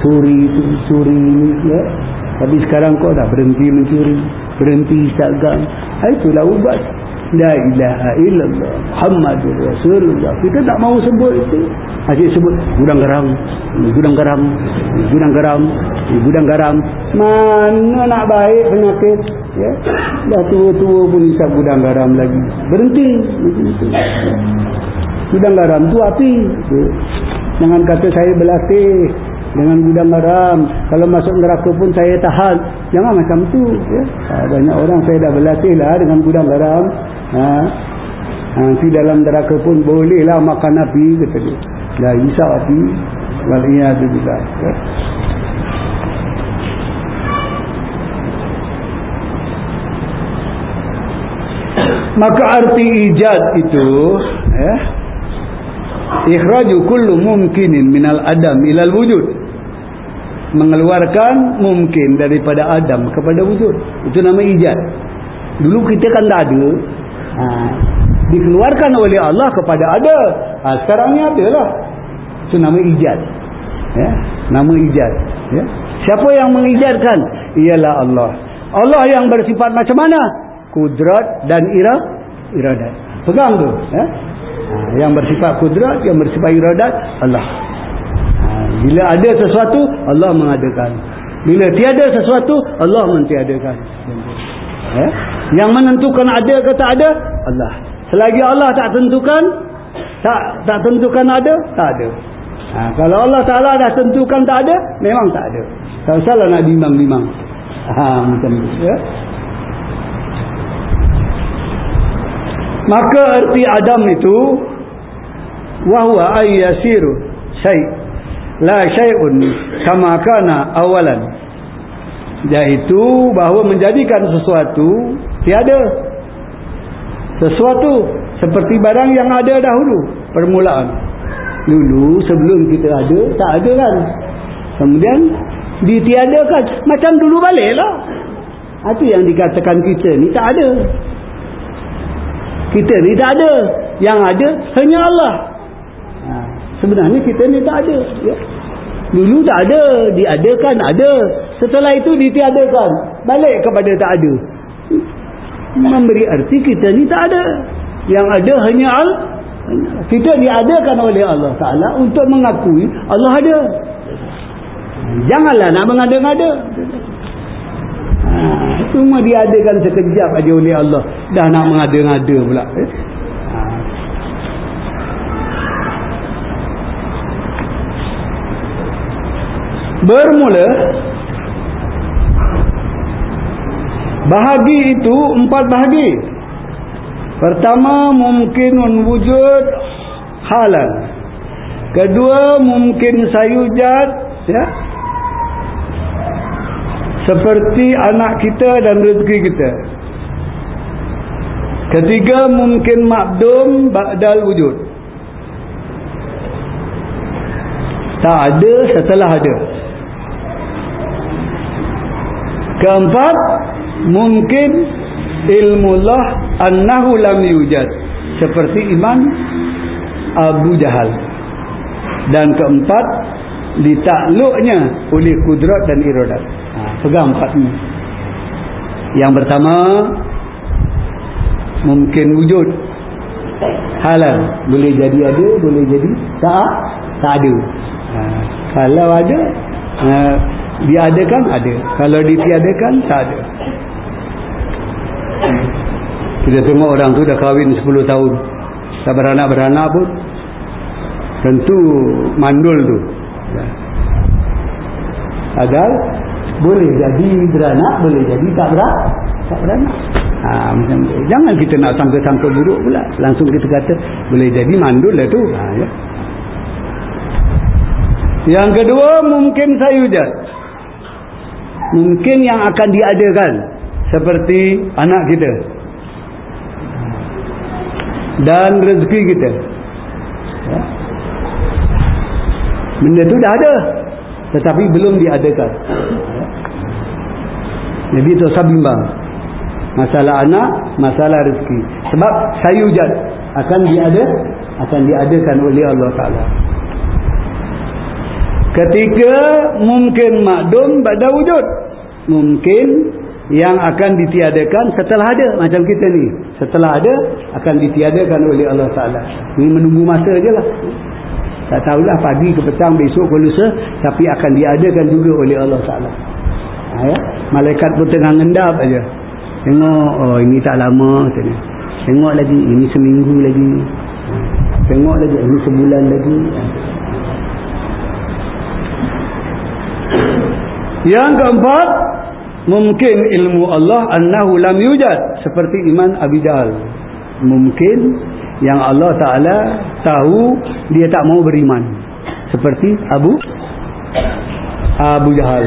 Curi curi ini ya. Tapi sekarang kau dah berhenti mencuri berhenti sagam itulah ubat La ilaha illallah Muhammadur Rasulullah. Kita tak mahu sebut itu. Asyik sebut gudang garam Gudang garam Gudang garam Gudang garam. Mana nak baik penyakit ya? Dah tua-tua pun isap gudang garam lagi. Berhenti Gudang garam tu api Jangan kata saya berlatih dengan gudang garam. Kalau masuk neraka pun saya tahan. Jangan macam tu ya. ha, banyak orang saya dah berlatih lah dengan gudang garam ha, nanti dalam neraka pun bolehlah makan api kata dia. Dah isap api walinya ada juga ya. maka arti ijad itu ya ikhraju kullu mumkinin minal adam ilal wujud. Mengeluarkan mungkin daripada Adam kepada wujud. Itu nama ijad dulu kita kan tak ada ha, dikeluarkan oleh Allah kepada ada ha, sekarang ni ada lah itu nama ijad ya? nama ijad ya? siapa yang mengijadkan ialah Allah Allah yang bersifat macam mana kudrat dan ira iradat pegang tu ya? ha, yang bersifat kudrat yang bersifat iradat Allah bila ada sesuatu Allah mengadakan. Bila tiada sesuatu Allah mentiadakan. Eh? Yang menentukan ada ke tak ada Allah. Selagi Allah tak tentukan tak tak tentukan ada, tak ada. Ha, kalau Allah Taala dah tentukan tak ada, memang tak ada. Tak salah nak bimbang-bimbang. Ha macam tu ya. Maka erti Adam itu wahwa ayyasiru syai' la syai'un kama kana awalan iaitu bahawa menjadikan sesuatu tiada. Sesuatu seperti barang yang ada dahulu permulaan. Dulu sebelum kita ada tak ada kan? Kemudian ditiadakan. Macam dulu baliklah. Itu yang dikatakan kita ni tak ada. Kita ni tak ada. Yang ada hanya Allah. Sebenarnya kita ni tak ada. Ya. Dulu tak ada, diadakan ada. Setelah itu ditiadakan. Balik kepada tak ada. Memberi arti kita ni tak ada. Yang ada hanya al kita diadakan oleh Allah Ta'ala untuk mengakui Allah ada. Janganlah nak mengada-ngada. Ha, cuma diadakan sekejap aja oleh Allah. Dah nak mengada-ngada pula. Bermula bahagi itu empat bahagi. Pertama mungkin wujud halal. Kedua mungkin sayujat ya. Seperti anak kita dan rezeki kita. Ketiga mungkin makdum ba'dal wujud. Tak ada setelah ada keempat mungkin ilmu Allah annahu lam yujad. Seperti iman Abu Jahal. Dan keempat ditakluknya oleh kudrat dan iradat. Ha, pegang empat ni. Yang pertama mungkin wujud. Halal. Boleh jadi ada boleh jadi tak. Tak ada. Ha, kalau ada ha, diadakan ada. Kalau ditiadakan tak ada. Kita tengok orang tu dah kahwin 10 tahun. Tak beranak-beranak pun. Tentu mandul tu. Agar boleh jadi beranak boleh jadi tak beranak tak beranak. Ha, macam tu. jangan kita nak sangka-sangka buruk pula. Langsung kita kata boleh jadi mandul lah tu. Ha, ya. yang kedua mungkin sayujat mungkin yang akan diadakan seperti anak kita dan rezeki kita ya. benda tu dah ada tetapi belum diadakan ya. jadi itu sabimbang masalah anak masalah rezeki sebab sayujat akan diada akan diadakan oleh Allah Ta'ala ketika mungkin makdum pada wujud. Mungkin yang akan ditiadakan setelah ada macam kita ni. Setelah ada akan ditiadakan oleh Allah Ta'ala. Ini menunggu masa je lah. Tak tahulah pagi ke petang besok ke lusa tapi akan diadakan juga oleh Allah Ta'ala. Ha, ya? malaikat pun tengah ngendap aja. tengok oh ini tak lama tengok, tengok lagi ini seminggu lagi. Tengok lagi ini sebulan lagi yang keempat mungkin ilmu Allah annahu lam yujad. Seperti iman Abi Jahal mungkin yang Allah Ta'ala tahu dia tak mau beriman. Seperti Abu Abu Jahal.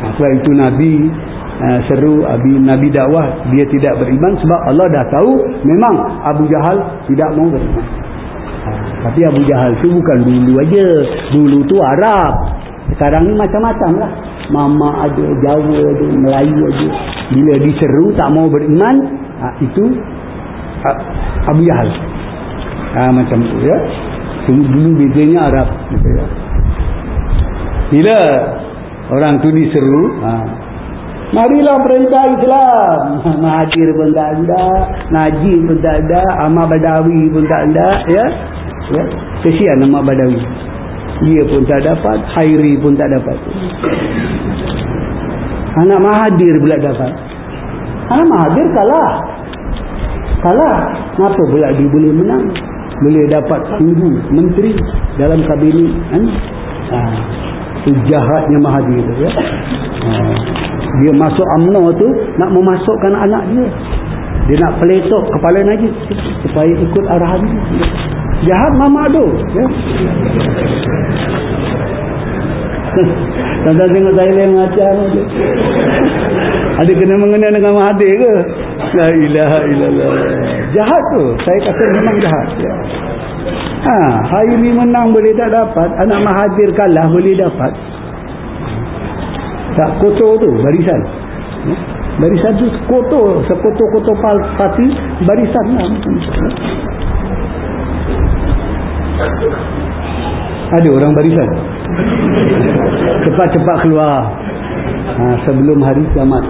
Ha, sebab itu Nabi uh, seru Abi, Nabi dakwah dia tidak beriman sebab Allah dah tahu memang Abu Jahal tidak mau beriman. Ha, tapi Abu Jahal tu bukan dulu aja. Dulu tu Arab. Sekarang ni macam-macam lah Mama ada, Jawa ada, Melayu ada. Bila diseru tak mau beriman, ha, itu ha, Abu Yahal. Ha, macam tu ya. Dulu, bedanya Arab. Ya. Bila orang tu diseru, ha, marilah perintah Islam. Mahathir pun tak ada, Najib pun tak ada, Ahmad Badawi pun tak ada. Ya. Ya. Kesian Ahmad Badawi dia pun tak dapat Khairi pun tak dapat anak Mahathir pula dapat anak Mahathir kalah kalah kenapa pula dia boleh menang boleh dapat tunggu menteri dalam kabinet kan ha. jahatnya Mahathir ya? ha. dia masuk UMNO tu nak memasukkan anak dia dia nak peletok kepala Najib supaya ikut arahan dia jahat mama tu ya Tentang tengok Thailand macam. Ada kena mengenai dengan Mahathir ke? La ilaha illallah. Jahat tu. Saya kata memang jahat. Ya. Ha, hari ni menang boleh tak dapat. Anak Mahathir kalah boleh dapat. Tak kotor tu barisan. Barisan tu kotor. Sekotor-kotor parti barisan lah. Ada orang barisan? Cepat-cepat keluar. Ha, Sebelum hari kiamat.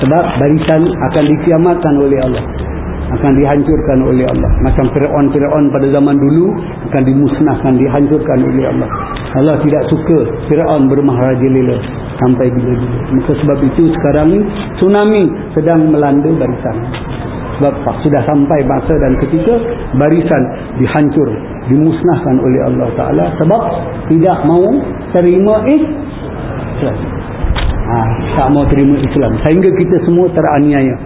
Sebab barisan akan dikiamatkan oleh Allah. Akan dihancurkan oleh Allah. Macam Fir'aun-Fir'aun pada zaman dulu Akan dimusnahkan, dihancurkan oleh Allah. Allah tidak suka Fir'aun bermaharaja lila Sampai bila-bila. Maka sebab itu sekarang ni Tsunami sedang melanda barisan sebab sudah sampai masa dan ketika barisan dihancur dimusnahkan oleh Allah Ta'ala. Sebab tidak mau terima Islam. Ha, tak mau terima Islam. Sehingga kita semua teraniaya.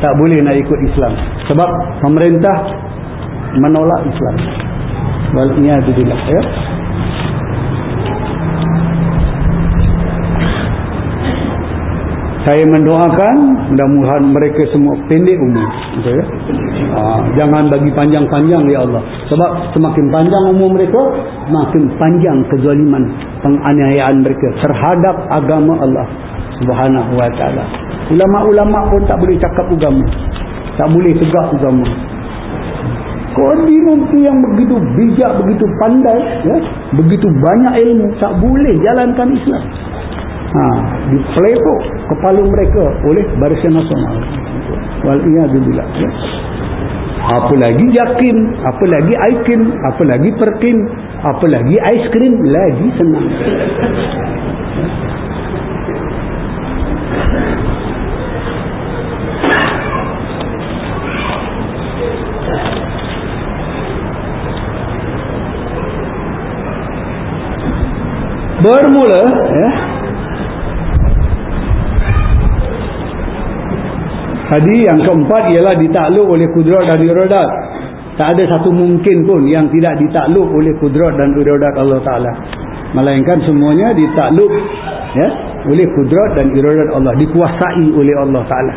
Tak boleh nak ikut Islam. Sebab pemerintah menolak Islam. Wal'iyadzubillah ya saya mendoakan mudah-mudahan mereka semua pendek umur okay. ha, jangan bagi panjang-panjang ya Allah sebab semakin panjang umur mereka semakin panjang kezaliman penganiayaan mereka terhadap agama Allah subhanahu wa ta'ala ulama-ulama pun tak boleh cakap agama tak boleh tegak agama kau nanti yang begitu bijak begitu pandai ya? begitu banyak ilmu tak boleh jalankan Islam ha, dipeletuk kepala mereka oleh Barisan Nasional. Waliyahzubillah ya. apa lagi yakin apa lagi aikin apa lagi perkin apa lagi aiskrim lagi senang. Bermula ya Tadi yang keempat ialah ditakluk oleh kudrat dan iradat. Tak ada satu mungkin pun yang tidak ditakluk oleh kudrat dan iradat Allah Ta'ala. Melainkan semuanya ditakluk ya, oleh kudrat dan iradat Allah. Dikuasai oleh Allah Ta'ala.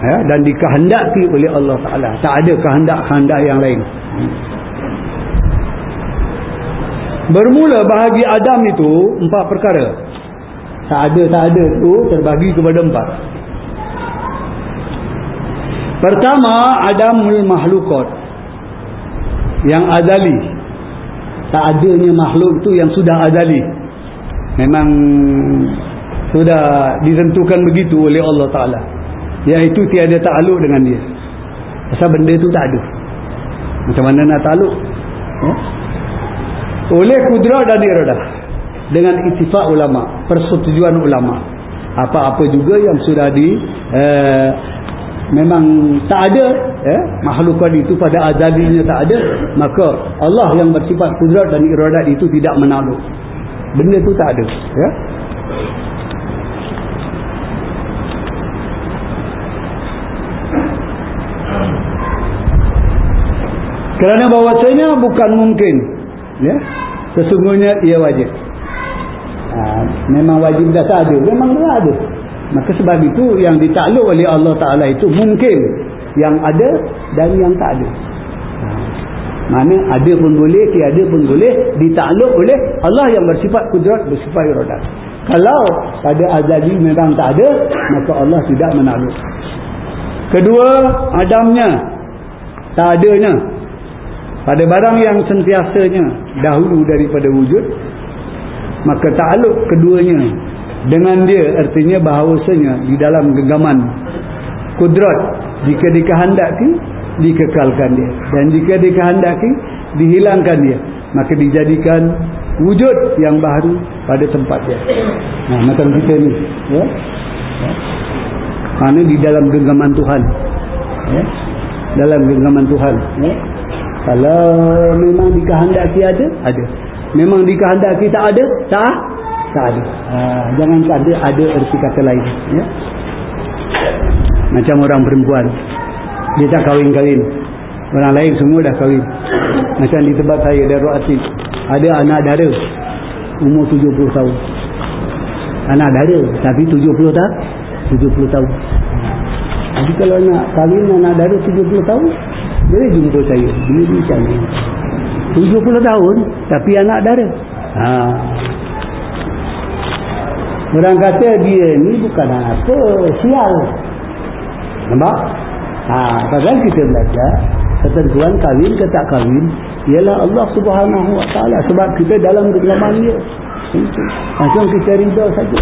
Ya, dan dikehendaki oleh Allah Ta'ala. Tak ada kehendak-kehendak yang lain. Bermula bahagi Adam itu empat perkara. Tak ada, tak ada tu terbagi kepada empat. Pertama Adamul Mahlukot. Yang azali Tak adanya makhluk itu yang sudah azali Memang Sudah ditentukan begitu oleh Allah Ta'ala. Iaitu tiada ta'aluk dengan dia. Asal benda itu tak ada. Macam mana nak ta'aluk? Ya? Oleh kudra dan iradah. Dengan itifak ulama Persetujuan ulama. Apa-apa juga yang sudah di eh, memang tak ada eh, makhlukat itu pada azalinya tak ada maka Allah yang bersifat kudrat dan iradat itu tidak menakluk benda itu tak ada ya. Kerana bahawasanya bukan mungkin ya. Sesungguhnya ia wajib. Ha, memang wajib dah tak ada memang dah ada Maka sebab itu yang ditakluk oleh Allah Ta'ala itu mungkin yang ada dan yang tak ada. Ha. Mana ada pun boleh, tiada pun boleh ditakluk oleh Allah yang bersifat kudrat, bersifat iradat. Kalau pada azali memang tak ada, maka Allah tidak menakluk. Kedua, adamnya, tak adanya. Pada barang yang sentiasanya dahulu daripada wujud, maka takluk keduanya dengan dia artinya bahawasanya di dalam genggaman kudrat jika dikehendaki dikekalkan dia. Dan jika dikehendaki dihilangkan dia. Maka dijadikan wujud yang baru pada tempat dia. Nah macam kita ni ya. Kerana di dalam genggaman Tuhan ya. Dalam genggaman Tuhan ya. Kalau memang dikehendaki ada ada. Memang dikehendaki tak ada tak tak ada ha, jangan tak ada ada erti kata lain ya? macam orang perempuan. Dia tak kahwin-kahwin. Orang lain semua dah kahwin. Macam di tempat saya Darul Atik ada anak dara. Umur 70 tahun. Anak dara tapi 70 tak? 70 tahun. Jadi kalau nak kahwin anak dara 70 tahun boleh jumpa saya. Dia canggih 70 tahun tapi anak dara. Haa Orang kata dia ni bukan apa, sial. Nampak? Ha, pasal kita belajar ketentuan kahwin ke tak kahwin ialah Allah Subhanahu Wa Taala sebab kita dalam genggaman dia. Macam kita ridha saja.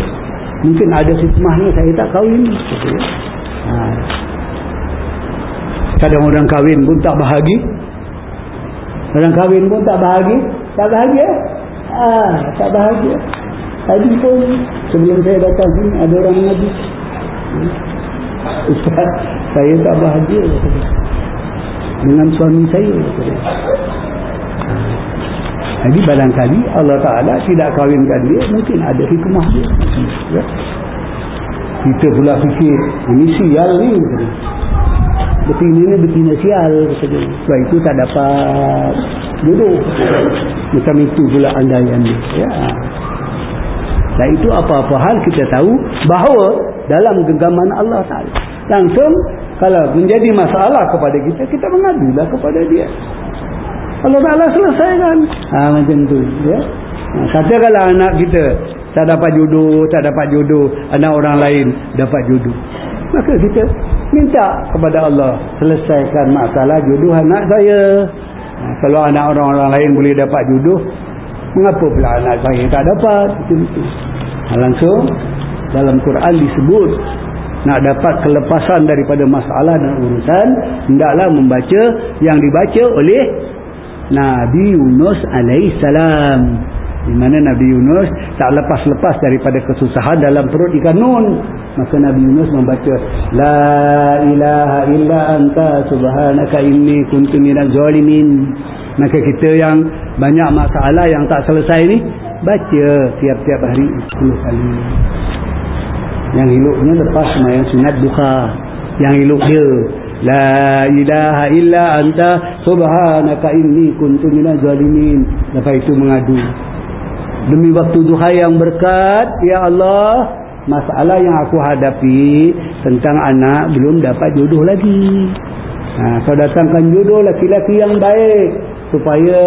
Mungkin ada hikmahnya saya tak kahwin. Ha. Kadang orang kahwin pun tak bahagi. Orang kahwin pun tak bahagi. Tak bahagia. Ah, tak bahagia. Tadi pun sebelum saya datang sini ada orang mengaji. Ustaz, saya tak bahagia dengan suami saya. Jadi barangkali Allah Ta'ala tidak kahwinkan dia, mungkin ada hikmah dia. Ya. Kita pula fikir, ini sial ni. Betina ni betina sial. Sebab itu tak dapat duduk. Macam itu pula andaian dia. Ya. Dan itu apa-apa hal kita tahu bahawa dalam genggaman Allah Ta'ala. Langsung kalau menjadi masalah kepada kita kita mengadulah kepada dia. Allah Ta'ala selesaikan. Ha, macam tu ya. Ha, katakanlah anak kita tak dapat jodoh tak dapat jodoh anak orang lain dapat jodoh. Maka kita minta kepada Allah selesaikan masalah jodoh anak saya. Ha, kalau anak orang-orang lain boleh dapat jodoh mengapa pula anak saya tak dapat? Ha, langsung dalam Quran disebut nak dapat kelepasan daripada masalah dan urusan hendaklah membaca yang dibaca oleh Nabi Yunus alaihissalam di mana Nabi Yunus tak lepas-lepas daripada kesusahan dalam perut ikan nun. Maka Nabi Yunus membaca La ilaha illa anta subhanaka inni kuntu minaz zalimin maka kita yang banyak masalah yang tak selesai ni baca tiap-tiap hari. 10 kali yang eloknya lepas semayang sunat duha. Yang elok dia La ilaha illa anta subhanaka inni kuntu minaz zalimin. Lepas itu mengadu. Demi waktu duha yang berkat ya Allah masalah yang aku hadapi tentang anak belum dapat jodoh lagi. Ha, kau datangkan jodoh laki-laki yang baik supaya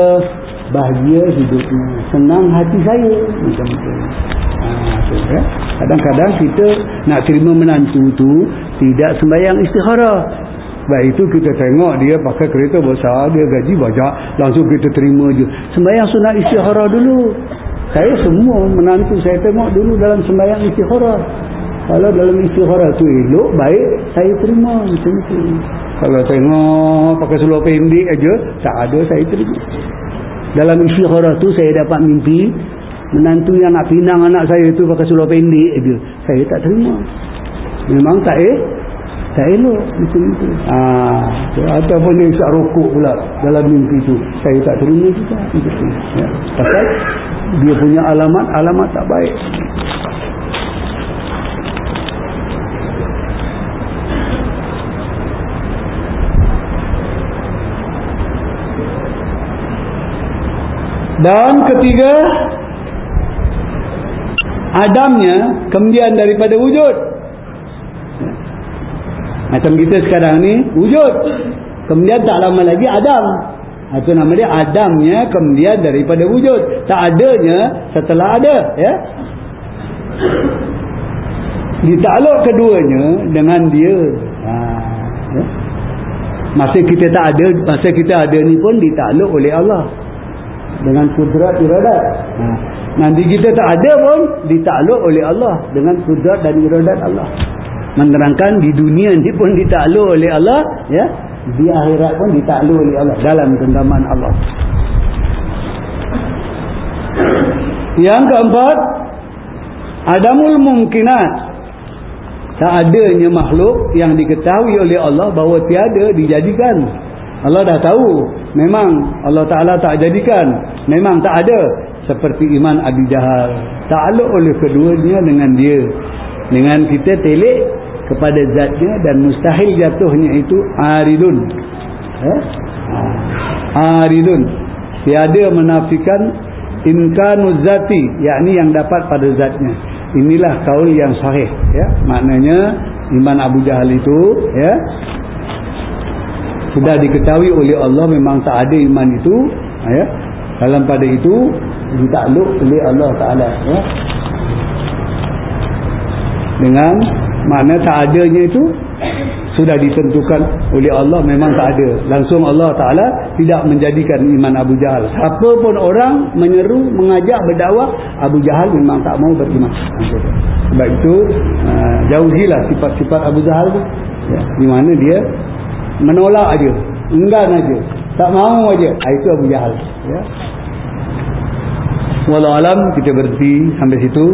bahagia hidupnya senang hati saya macam tu ha, ya. kadang-kadang kita nak terima menantu tu tidak sembahyang istikharah sebab itu kita tengok dia pakai kereta besar dia gaji banyak langsung kita terima je sembahyang sunat istikharah dulu saya semua menantu saya tengok dulu dalam sembahyang istikharah. Kalau dalam istikharah tu elok, baik, saya terima macam tu. Kalau tengok pakai seluar pendek aja, tak ada saya terima. Dalam istikharah tu saya dapat mimpi menantu yang nak pinang anak saya tu pakai seluar pendek aja. Saya tak terima. Memang tak eh tak elok macam itu ha, ataupun dia isyak rokok pula dalam mimpi itu saya tak terima juga ya. pasal dia punya alamat alamat tak baik dan ketiga Adamnya kemudian daripada wujud macam kita sekarang ni wujud. Kemudian tak lama lagi Adam. Itu nama dia Adamnya kemudian daripada wujud. Tak adanya setelah ada. Ya. Ditakluk keduanya dengan dia. Ha, ya. Masa kita tak ada, masa kita ada ni pun ditakluk oleh Allah. Dengan kudrat iradat. Ha. Nanti kita tak ada pun ditakluk oleh Allah. Dengan kudrat dan iradat Allah menerangkan di dunia ini pun ditakluk oleh Allah ya di akhirat pun ditakluk oleh Allah dalam genggaman Allah yang keempat adamul mungkinat tak adanya makhluk yang diketahui oleh Allah bahawa tiada dijadikan Allah dah tahu. Memang Allah Ta'ala tak jadikan. Memang tak ada. Seperti iman Abi Jahal. Takluk oleh keduanya dengan dia. Dengan kita telik kepada zatnya dan mustahil jatuhnya itu aridun. Eh? aridun. Tiada menafikan imkanu zati yakni yang dapat pada zatnya. Inilah kaul yang sahih ya. Maknanya iman Abu Jahal itu ya sudah diketahui oleh Allah memang tak ada iman itu ya. Dalam pada itu ditakluk oleh Allah Taala ya. Dengan mana tak adanya itu sudah ditentukan oleh Allah memang tak ada. Langsung Allah Ta'ala tidak menjadikan iman Abu Jahal. Siapa pun orang menyeru mengajak berdakwah Abu Jahal memang tak mau beriman. Sebab itu uh, jauhilah sifat-sifat Abu Jahal ya, di mana dia menolak aja enggan aja tak mau aja ah, itu Abu Jahal ya. walau alam kita berhenti sampai situ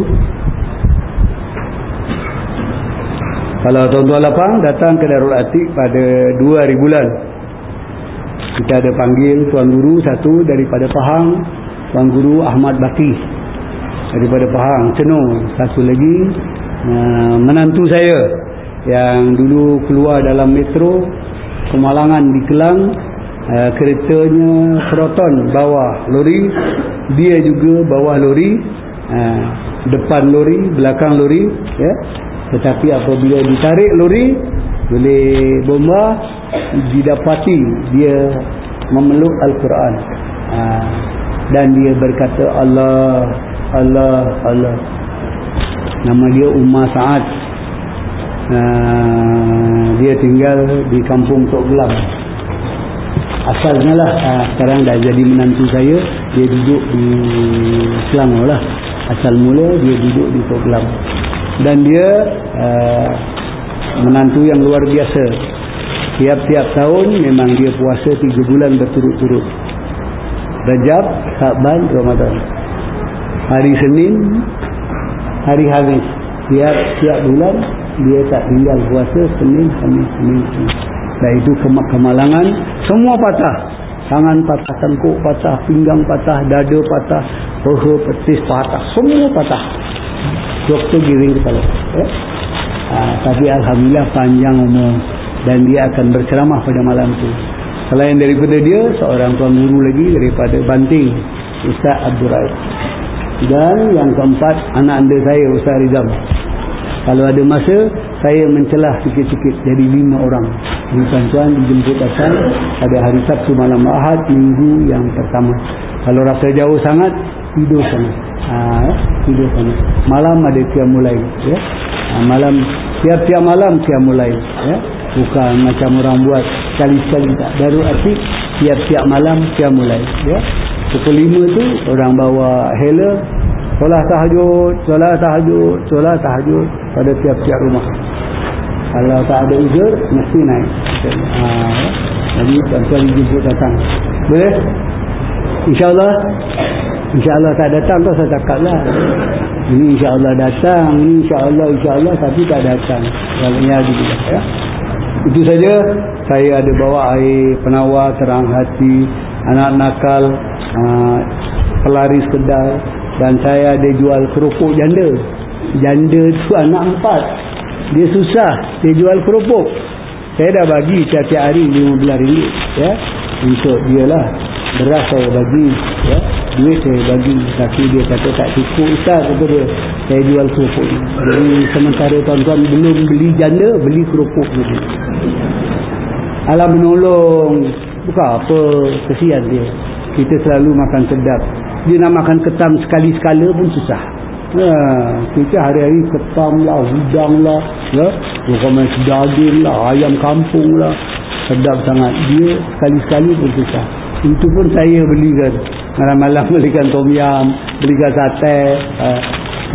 Kalau tuan-tuan lapang datang ke Darul Atik pada 2 hari bulan. Kita ada panggil tuan guru satu daripada Pahang, tuan guru Ahmad Baki daripada Pahang, Cenung. Satu lagi uh, menantu saya yang dulu keluar dalam metro kemalangan di Kelang uh, keretanya Proton bawah lori dia juga bawah lori uh, depan lori belakang lori ya. Tetapi apabila ditarik lori oleh bomba didapati dia memeluk Al-Quran. Ha, dan dia berkata Allah Allah Allah. Nama dia Umar Sa'ad ha, dia tinggal di kampung Tok Gelam. Asalnya lah ha, sekarang dah jadi menantu saya dia duduk di Selangor lah. Asal mula dia duduk di Tok Gelam. Dan dia uh, menantu yang luar biasa. Tiap-tiap tahun memang dia puasa 3 bulan berturut-turut. Rajab, Sa'ban, Ramadan. Hari Senin hari Hamis. Tiap-tiap bulan dia tak tinggal puasa Senin, Hamis, Senin, Senin dan itu kemalangan semua patah. Tangan patah, tengkuk patah pinggang patah, dada patah peha, petis patah. Semua patah. Doktor giring kepala. Ya? ha, tapi Alhamdulillah panjang umur. Dan dia akan berceramah pada malam itu selain daripada dia seorang tuan guru lagi daripada Banting Ustaz Abdul Raid dan yang keempat anak anda saya Ustaz Rizam kalau ada masa saya mencelah sikit-sikit jadi lima orang. Ini tuan-tuan dijemput datang pada hari Sabtu malam Ahad minggu yang pertama. Kalau rasa jauh sangat tidur sana. Ha, tidur sana. Malam ada tiap mulai ya. Ha, malam tiap-tiap malam tiap mulai ya. Bukan macam orang buat sekali-sekali tak. Baru arti tiap-tiap malam tiap mulai ya. Pukul lima tu orang bawa hela solat tahajud solat tahajud solat tahajud pada tiap-tiap rumah kalau tak ada uzur mesti naik ha, jadi tuan-tuan jemput datang boleh insyaAllah InsyaAllah tak datang tu saya cakap lah. Ini insyaAllah datang. Ini insyaAllah, insyaAllah tapi tak datang. Ada juga. Ya? Itu saja. Saya ada bawa air penawar, terang hati, anak nakal, uh, pelaris kedai. Dan saya ada jual kerupuk janda. Janda tu anak empat. Dia susah. Dia jual kerupuk. Saya dah bagi tiap-tiap hari RM15. Ya? Untuk dia lah. Beras saya bagi. Ya? duit saya bagi tapi dia kata tak cukup Ustaz kata dia saya jual kerupuk jadi sementara tuan-tuan belum beli janda beli kerupuk dulu alam menolong bukan apa kesian dia kita selalu makan sedap dia nak makan ketam sekali-sekala pun susah. Ha, kita hari-hari ketam lah udang lah ya? main daging lah ayam kampung lah. Sedap sangat. Dia sekali-sekali pun susah. Itu pun saya belikan. Malam-malam belikan tom yam belikan sate uh,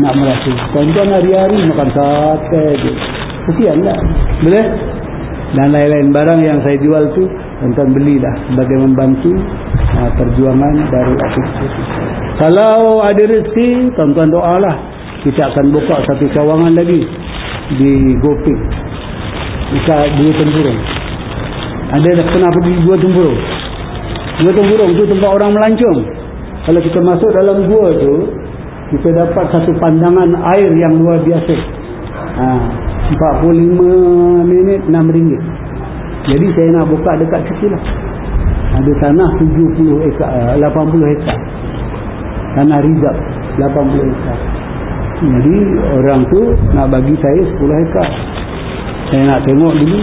nak merasa. Tuan-tuan hari-hari makan sate je. Kesian tak boleh? Dan lain-lain barang yang saya jual tu tuan-tuan belilah. Sebagai membantu uh, perjuangan dari atik kalau ada rezeki tuan-tuan doalah kita akan buka satu cawangan lagi di Gopik bisa dua tempurung ada dah pernah pergi dua tempurung Gua tempurung tu tempat orang melancong. Kalau kita masuk dalam gua tu, kita dapat satu pandangan air yang luar biasa. Ha, 45 minit 6 ringgit. Jadi saya nak buka dekat situ lah. Ada tanah 70 ekar, 80 eh, hektar. Tanah rizab 80 hektar. Jadi orang tu nak bagi saya 10 hektar. Saya nak tengok dulu,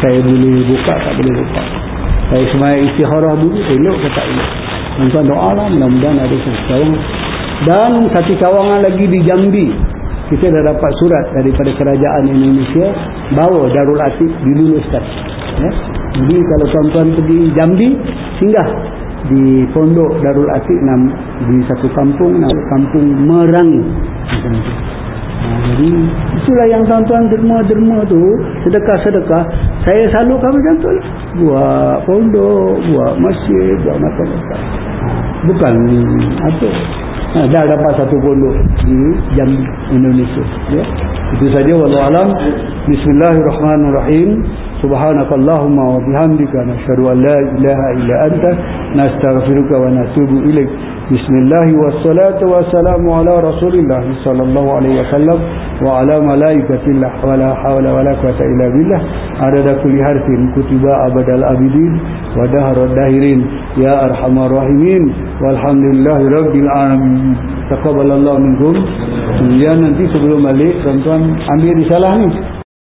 saya boleh buka tak boleh buka saya semaya istiharah dulu elok ke tak elok tuan doa lah mudah-mudahan ada kawangan dan satu kawangan lagi di Jambi kita dah dapat surat daripada kerajaan Indonesia bawa Darul Atik diluluskan ya? jadi kalau tuan-tuan pergi Jambi singgah di pondok Darul Atik di satu kampung kampung Merangi. Ha, jadi itulah yang tuan-tuan derma-derma tu sedekah-sedekah. Saya selalu kami macam tu lah. buat pondok buat masjid buat macam-macam. Ha, bukan apa? Ha, dah dapat satu pondok di jam Indonesia. Ya. itu saja wallahualam bismillahirrahmanirrahim subhanakallahumma wa bihamdika nashhadu an la ilaha illa anta nastaghfiruka wa natubu ilaik bismillah wassalatu wassalamu ala rasulillah sallallahu alaihi wasallam wa ala la hawla wa la quwata illa billah. Adada kulli harfin kutiba abadal abidin wa dahrad dahirin. Ya arhamar rahimin. Walhamdulillahi rabbil alamin. Taqabbalallahu minkum. Kemudian nanti sebelum balik tuan-tuan ambil risalah ni